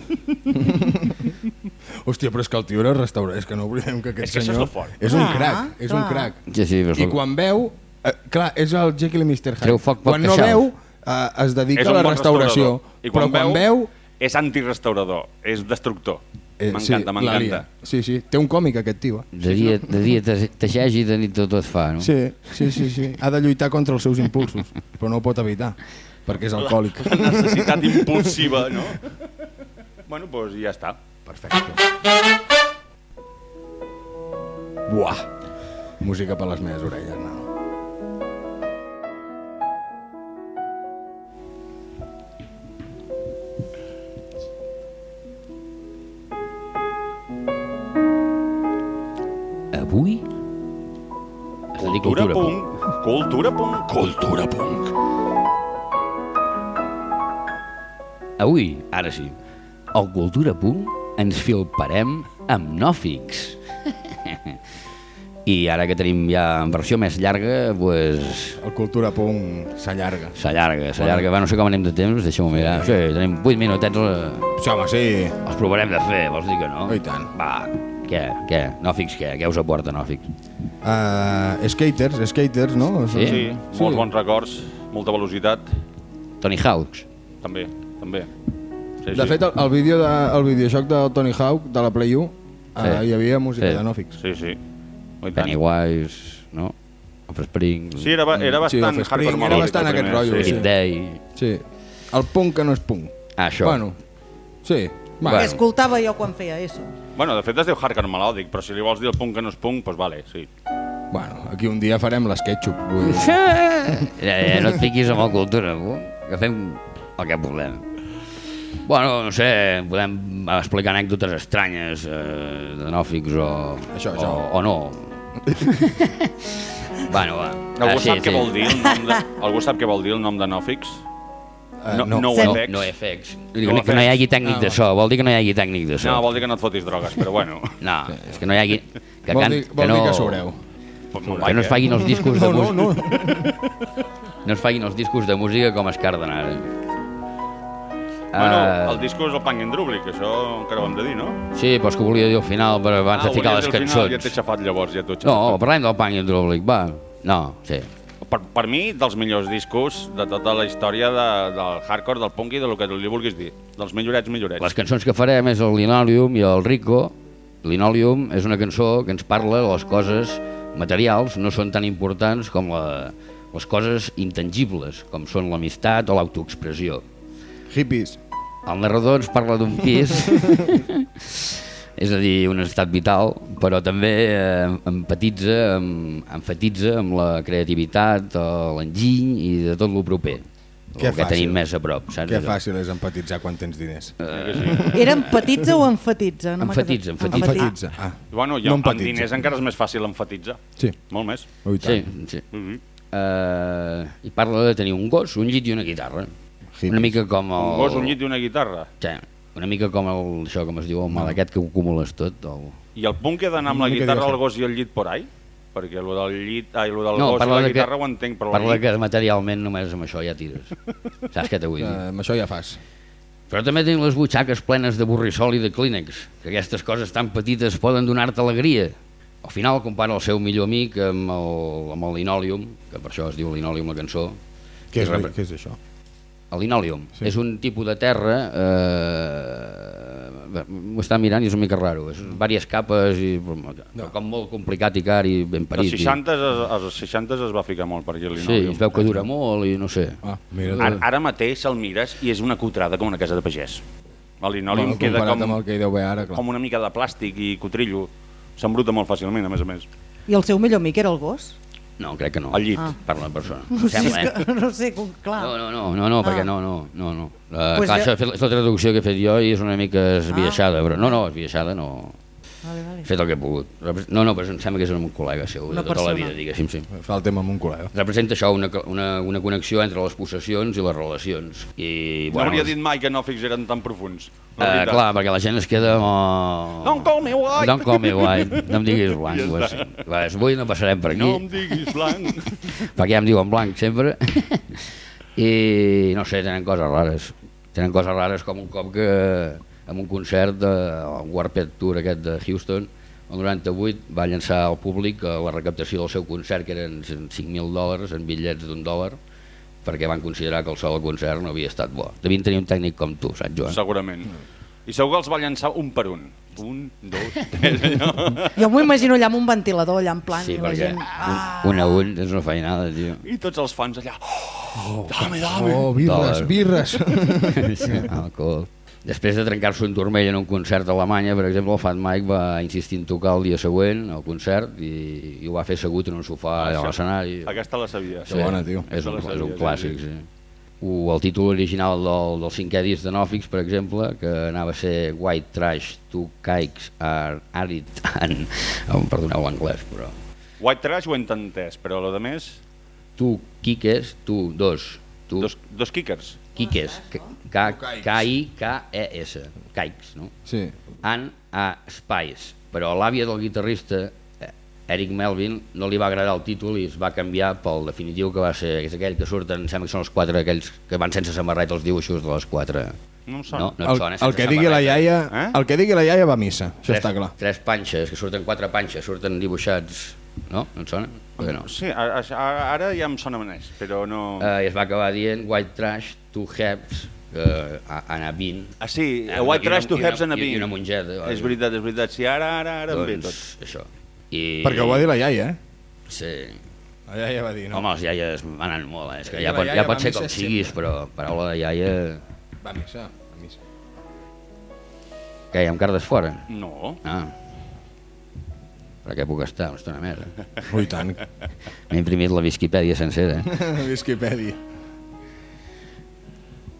Hòstia, però és que el tio era restaurat. És que no oblidem que aquest És que és senyor lo fort. és un crac. És un crac. sí, sí, però I quan veu... Eh, clar, és el Jekyll i Mr. Hyde. Foc quan no veu, eh, es dedica És a la bon restauració. restaurador. I quan, però quan veu, veu... és antirestaurador, és destructor. Eh, M'encanta, sí, la m'encanta. Sí, sí, té un còmic aquest tio. Eh? De dia, de dia te- teixeix i de nit tot es fa, no? Sí, sí, sí, sí. Ha de lluitar contra els seus impulsos, però no ho pot evitar, perquè és alcohòlic. La necessitat impulsiva, no? Bueno, doncs ja està. Perfecte. Buah! Música per les meves orelles, no? Avui Cultura cultura. punk. Cultura punk. Cultura punk. Avui, ara sí, al Cultura Punt ens filparem amb Nòfix. I ara que tenim ja en versió més llarga, pues, El cultura punk s'allarga. s'allarga, s'allarga. Va, no sé com anem de temps, deixa'm-ho mirar. Sí, tenim 8 minutets, eh, Sí, home, sí. els provarem de fer, vols dir que no? Oh, i tant. Va, què, què? Nòfix, què? Què us aporta Nòfix? Uh, skaters, skaters, no? Sí? Sí, molts bons records, molta velocitat, Tony Hawks. també, també. Sí, De fet, el, el, vídeo de, el videojoc del Tony Hawk, de la Play 1, Sí. uh, hi havia música Sí. de Nofix. Sí, sí. Tant. Pennywise, no? Offspring, Sí, era, era Sí, bastant Offspring, hardcore era bastant el aquest primer, rotllo, sí. Kid Day... Sí. El punk que no és punk. Ah, això. Bueno, sí. Va, Que escoltava jo quan feia eso. Bueno, de fet es diu hardcore melòdic, però si li vols dir el punk que no és punk, doncs vale, sí. bueno, aquí un dia farem l'sketchup. Vull dir. *laughs* Ja, ja, no et fiquis amb la cultura, no? que fem el que volem. Bueno, no sé, podem explicar anècdotes estranyes eh, de nòfics o, Això, o, això. o no. *laughs* bueno, va. Algú Ah, sí, sap sí. què vol dir el nom de... Algú sap què vol dir el nom de Nofix? Eh, No, no. no, Sí. No, FX. no FX. No No, que no hi hagi tècnic Ah, de so, vol dir que no hi hagi tècnic de so. No, vol dir que no et fotis drogues, però bueno. *laughs* No, és que no hi hagi... Que, Vol can- dir, que vol no, dir que sobreu. Que no es eh? faguin els discos de No, no, música. no. No es faguin els discos de música com es carden ara. Bueno, Ah, el disco és el Punk in Drublic, això encara ho hem de dir, no? Sí, però és que volia dir al final per abans de ficar les al final, cançons. Ja t'he xafat llavors, ja t'ho No, parlem del Punk in Drublic, va. No, sí. Per, per mi, dels millors discos de tota la història de, del hardcore, del punk i del que li vulguis dir. Dels millorets, millorets. Les cançons que farem és el Linoleum i el Rico. Linoleum és una cançó que ens parla de les coses materials, no són tan importants com la, les coses intangibles, com són l'amistat o l'autoexpressió. Hippies. El narrador ens parla d'un pis, *laughs* és a dir, un estat vital, però també eh, empatitza, em, enfatitza amb la creativitat, eh, l'enginy i de tot lo proper, Que el que fàcil. tenim més a prop. Saps Que fàcil és empatitzar quan tens diners. Era empatitza o enfatitza? No Enfatitza, enfatitza. Empatitza. Ah, Bueno, jo, no amb empatitza. diners encara és més fàcil enfatitzar. Sí. Molt més. Oh, i Sí, sí. Uh -huh. Uh, I parla de tenir un gos, un llit i una guitarra. Hippies. Una mica com el... Un gos, un llit i una guitarra. Sí, una mica com el, això, com es diu, el mal aquest que ho acumules tot. El... I el punk he d'anar amb la guitarra, el gos i el llit por ahí? Perquè el del llit, ai, lo del No, gos i la de que- guitarra ho entenc, però Parla el que materialment només amb això ja tires. *laughs* Saps què t'ho vull dir? Eh, amb això ja fas. Però també tenim les butxaques plenes de borrissol i de clínex, que aquestes coses tan petites poden donar-te alegria. Al final compara el seu millor amic amb el, amb el Linoleum, que per això es diu Linoleum la cançó. Què és, repre- què és això? El Linoleum Sí. és un tipus de terra, eh, m'ho està mirant i és una mica raro, és diverses capes i no. com molt complicat i car i ben Als parit. 60, es- als 60 es va ficar molt per aquí el I, sí, es veu que dura molt i no sé. Ah, mira. Ara, ara mateix el mires i és una cutrada com una casa de pagès. El Linoleum Bueno, queda com, amb el que hi deu haver ara, clar. com una mica de plàstic i cotrillo. S'embruta molt fàcilment, a més a més. I el seu millor amic era el gos? No, crec que no. El llit. Ah. Parla en persona. No Sembla, eh? que, no sé, com, clar. No, no, no, no, no perquè Ah. no, no, no, no. Uh, Pues clar, ja- això és la traducció que he fet jo i és una mica esbiaixada, però no, no, esbiaixada no. Vale, vale. Fet el que he pogut. No, no, però em sembla que és un col·lega seu Una de tota la persona. vida, diguéssim, sí. Fa el tema amb un col·lega. Representa això, una, una, una connexió entre les possessions i les relacions. I, No bueno, hauria dit mai que Nòfix eren tan profuns. La Eh, clar, perquè la gent es queda amb... Don't call me white. Don't call me white. No em diguis blanc. Ja pues, pues, avui no passarem per aquí, No em diguis blanc. *laughs* perquè ja em diuen blanc sempre. *laughs* I no sé, tenen coses rares. Tenen coses rares com un cop que en un concert del Warped Tour aquest de Houston, el 98 va llançar al públic eh, la recaptació del seu concert, que eren 5.000 dòlars en bitllets d'un dòlar, perquè van considerar que el sol del concert no havia estat bo. Devien tenir un tècnic com tu, saps, Joan? Segurament. I segur que els va llançar un per un. Un, dos, tres, *laughs* allò. Jo m'ho imagino allà amb un ventilador, allà en plan, Sí, perquè gent... Ah, un, un a un és una feinada, tio. I tots els fans allà... Oh, dame, dame. Oh, birres, Dòlar. birres. *laughs* Sí, alcohol. Després de trencar-se un turmell en un concert a Alemanya, per exemple, el Fat Mike va insistir en tocar el dia següent al concert i, i ho va fer assegut en un sofà a Això- l'escenari. Aquesta la sabia. Que bona, tio. És un, la és un sabia, clàssic, sí. O el títol original del, del cinquè disc de Nofix, per exemple, que anava a ser White Trash, Two Kikes Are Arid and... *laughs* Oh, perdoneu l'anglès, però... White Trash ho he entès, però lo de més... Tu Kikes, tu dos. Tu Dos, dos kickers. Kikes, K-I-K-E-S, Kikes, no? Sí. and a Spice, però a l'àvia del guitarrista, eh, Eric Melvin, no li va agradar el títol i es va canviar pel definitiu que va ser, que és aquell que surten, em sembla que són els quatre aquells que van sense samarreta, els dibuixos de les quatre. No em sona. No, El, sona, el que digui la iaia, Eh? el que digui la iaia va a missa, això tres, està clar. Tres panxes, que surten quatre panxes, surten dibuixats, no? No et sona? Perquè no. Sí, a- a- ara ja em sona més, però no... Eh, I es va acabar dient White Trash, Two Heps, eh, and a Bean. Ah, sí, Eh, a White Trash, Two i una- Heps and a i- Bean. I una mongeta. És veritat, és veritat. Sí, ara, ara, ara em ve tot. doncs, això. I... Perquè ho va dir la iaia, eh? Sí. La iaia va dir, no? Home, els iaies van anant molt, eh? és que ja pot, ja pot ser com siguis, sempre. però paraula de iaia... Va a missa, a missa. Què, hi ha amb cardes fora? No. Ah. Per què puc estar una estona més? Eh? Ui, tant. M'he imprimit la Wikipedia sencera. *laughs* Wikipedia.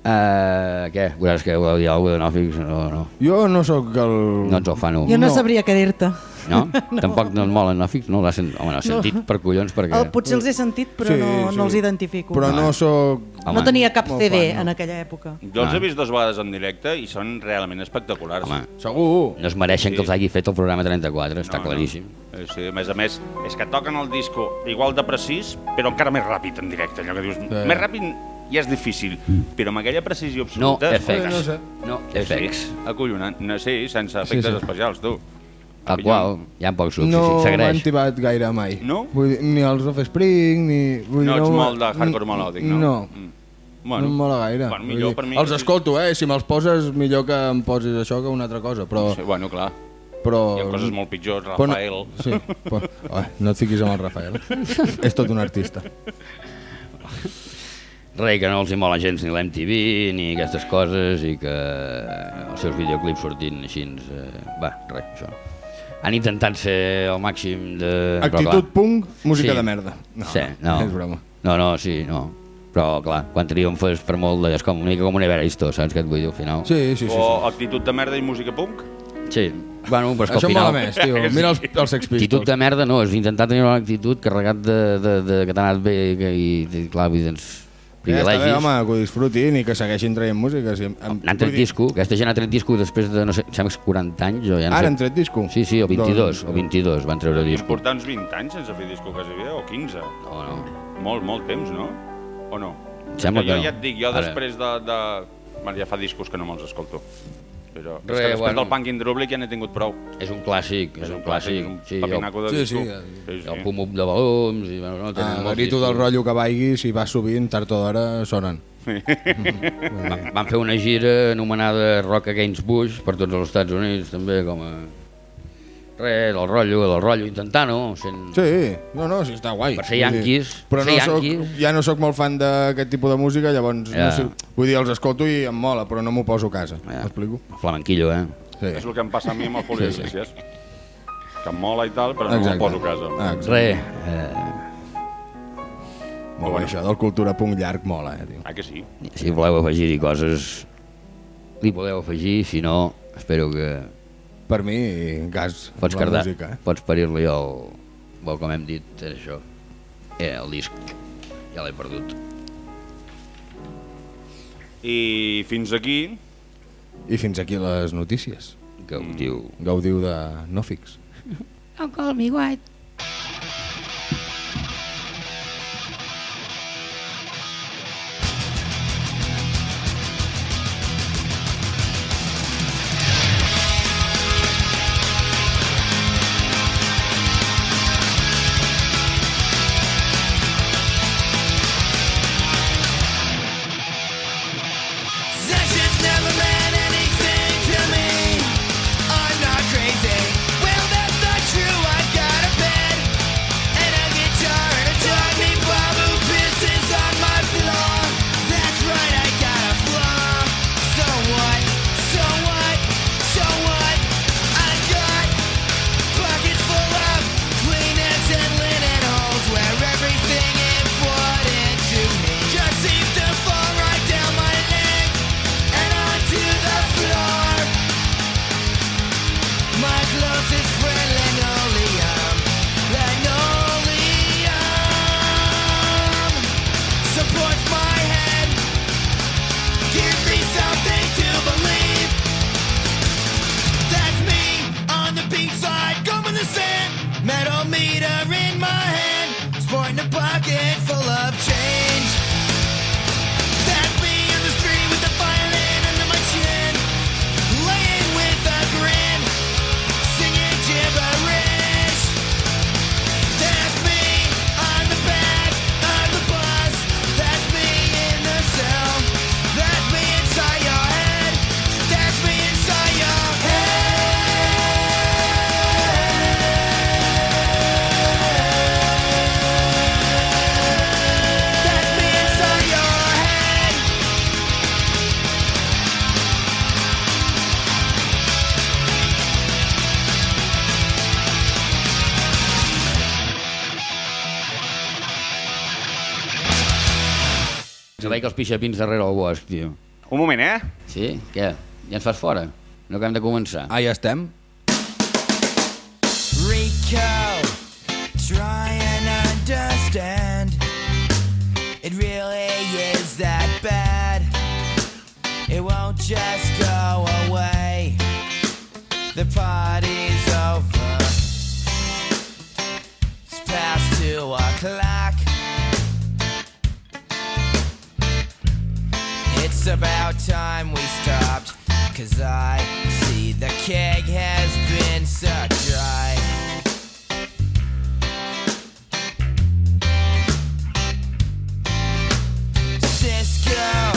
Uh, què? Veuràs que voleu dir alguna cosa de? No, no. Jo no sóc el... No ets el fan, Jo no, No. sabria què dir-te. No? *laughs* Tampoc no et molen Nòfix? No l'has sent... Home, no, sentit per collons perquè... El, potser els he sentit, però Sí, no, sí. no els identifico. Però no sóc... Home, no tenia cap CD fan, no. en aquella època. Jo els he vist dues vegades en directe i són realment espectaculars. Home, Segur. no es mereixen Sí. que els hagi fet el programa 34, està No, claríssim. No. Eh, Sí, a més a més, és que toquen el disco igual de precís, però encara més ràpid en directe. Allò que dius, més ràpid ja és difícil, però amb aquella precisió No absoluta... FX. no sé. No Sí, acollonant. No, sí, sense efectes sí. especials, tu. Tal qual, hi ha pocs grups, No sí, sí, m'han tibat gaire mai. No? Vull dir, ni els Offspring, ni... Vull No dir, ets m'ha- molt de hardcore melòdic, no? No. Mm. no em mola gaire. Bueno, millor dir, per mi... Els escolto, eh? Si me'ls poses, millor que em posis això que una altra cosa, però... Sí, bueno, clar. però Hi ha coses molt pitjors, però no- Rafael. Sí, però, oh, no et fiquis amb el Rafael. *laughs* És tot un artista. Res, que no els hi mola gens ni l'MTV ni aquestes coses i que els seus videoclips sortint així... Eh, va, res, això. Han intentat ser el màxim de... Actitud clar, punk, música Sí. de merda. No, sí, no. És broma. No, no, sí, no. Però, clar, quan triomfes per molt de... És com una mica com un Everest, saps què et vull dir al final? Sí, sí, sí. O sí. actitud de merda i música punk? Sí. Bueno, però és que Això al final... mola més, tio. *laughs* Mira els, els Sex Actitud de merda no, és intentar tenir una actitud carregat de, de, de que t'ha anat bé i, que, i, i clar, vull doncs, Ja està bé, privilegis. home, que ho disfrutin i que segueixin traient música. Si, em, N'han tret disco, aquesta gent ha tret disco després de, no sé, em sembla que és 40 anys o ja no Ara sé. han tret disco? Sí, sí, o 22, Doncs, o 22 van treure disco. portar uns 20 anys sense fer disco quasi bé, o 15. No, no. Molt, molt temps, no? O no? Sembla jo que no. ja et dic, jo Ara. després de... de... Bueno, ja fa discos que no me'ls escolto. Però és Re, que després bueno. del Punk in the Republic ja n'he tingut prou. És un clàssic, és un clàssic. És un Sí, el, papinaco de Sí, disco. sí, sí, el pum-up de volums, i bueno, no, tenen Ah, discos. del rotllo que vaigui, si va sovint, tard o d'hora, sonen. Van, van fer una gira anomenada Rock Against Bush per tots els Estats Units, també, com a... Res, del rotllo, del rotllo, intentant-ho, sent... Sí, no, no, sí, està guai. Per ser Vull dir, yanquis, Però per no ser soc, yanquis. ja no sóc molt fan d'aquest tipus de música, llavors, Ja. no sé, vull dir, els escolto i em mola, però no m'ho poso a casa. Ja. M'explico? Flamenquillo, eh? Sí. És el que em passa a mi amb el Julio Sí, sí. Que em mola i tal, però no me'l poso a casa. Ah, exacte. Res, eh, Molt bé, això del cultura punk llarg mola, eh, tio. Ah, que sí? si voleu afegir-hi coses, li podeu afegir, si no, espero que Per mi, gas, pots, la cardar, música. Eh? pots parir-li el... Well, com hem dit, és això. Era el disc. Ja l'he perdut. I fins aquí... I fins aquí les notícies. Gaudiu. Gaudiu de Nofix. Don't call me white. Pixapins darrere el bosc, tio. Un moment, eh? Sí? Què? Ja ens fas fora? No acabem de començar. Ah, ja estem? Rico, try and understand. It really is that bad. It won't just go away. The party's about time we stopped. Cause I see the keg has been sucked dry. Cisco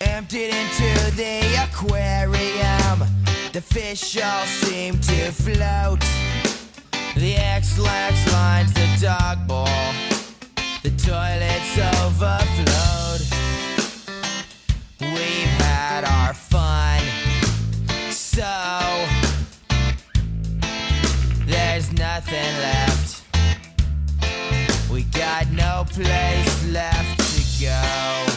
emptied into the aquarium. The fish all seem to float. The X-Lax lines the dog bowl. The toilet's overflowed. So there's nothing left. We got no place left to go.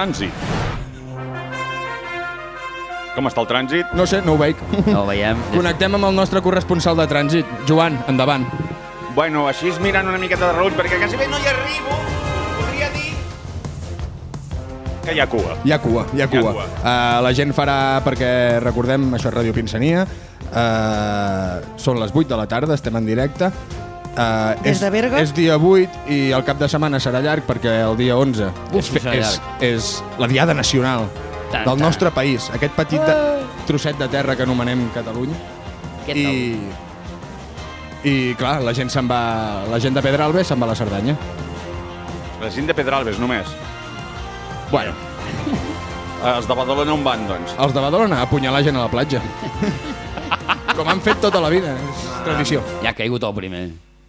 Trànsit. Com està el trànsit? No sé, no ho veig. No ho veiem. *laughs* Connectem amb el nostre corresponsal de trànsit. Joan, endavant. Bueno, així mirant una miqueta de reüll, perquè quasi bé no hi arribo, podria dir que hi ha cua. Hi ha cua, hi ha Hi ha cua. cua. Uh, la gent farà, perquè recordem, això és Ràdio Pinsania, uh, són les 8 de la tarda, estem en directe. Uh, Des és, de Berga? És dia 8 i el cap de setmana serà llarg perquè el dia 11 Uf, és, fe- és, és la diada nacional Tant, del tant. nostre país, aquest petit de, trosset de terra que anomenem Catalunya. Què I, I, clar, la gent se'n va... La gent de Pedralbes se'n va a la Cerdanya. La gent de Pedralbes, només. Bueno, Eh, Els de Badalona on van, doncs? els de Badalona a apunyalar gent a la platja. *laughs* Com han fet tota la vida, és tradició. Ja ha caigut el primer.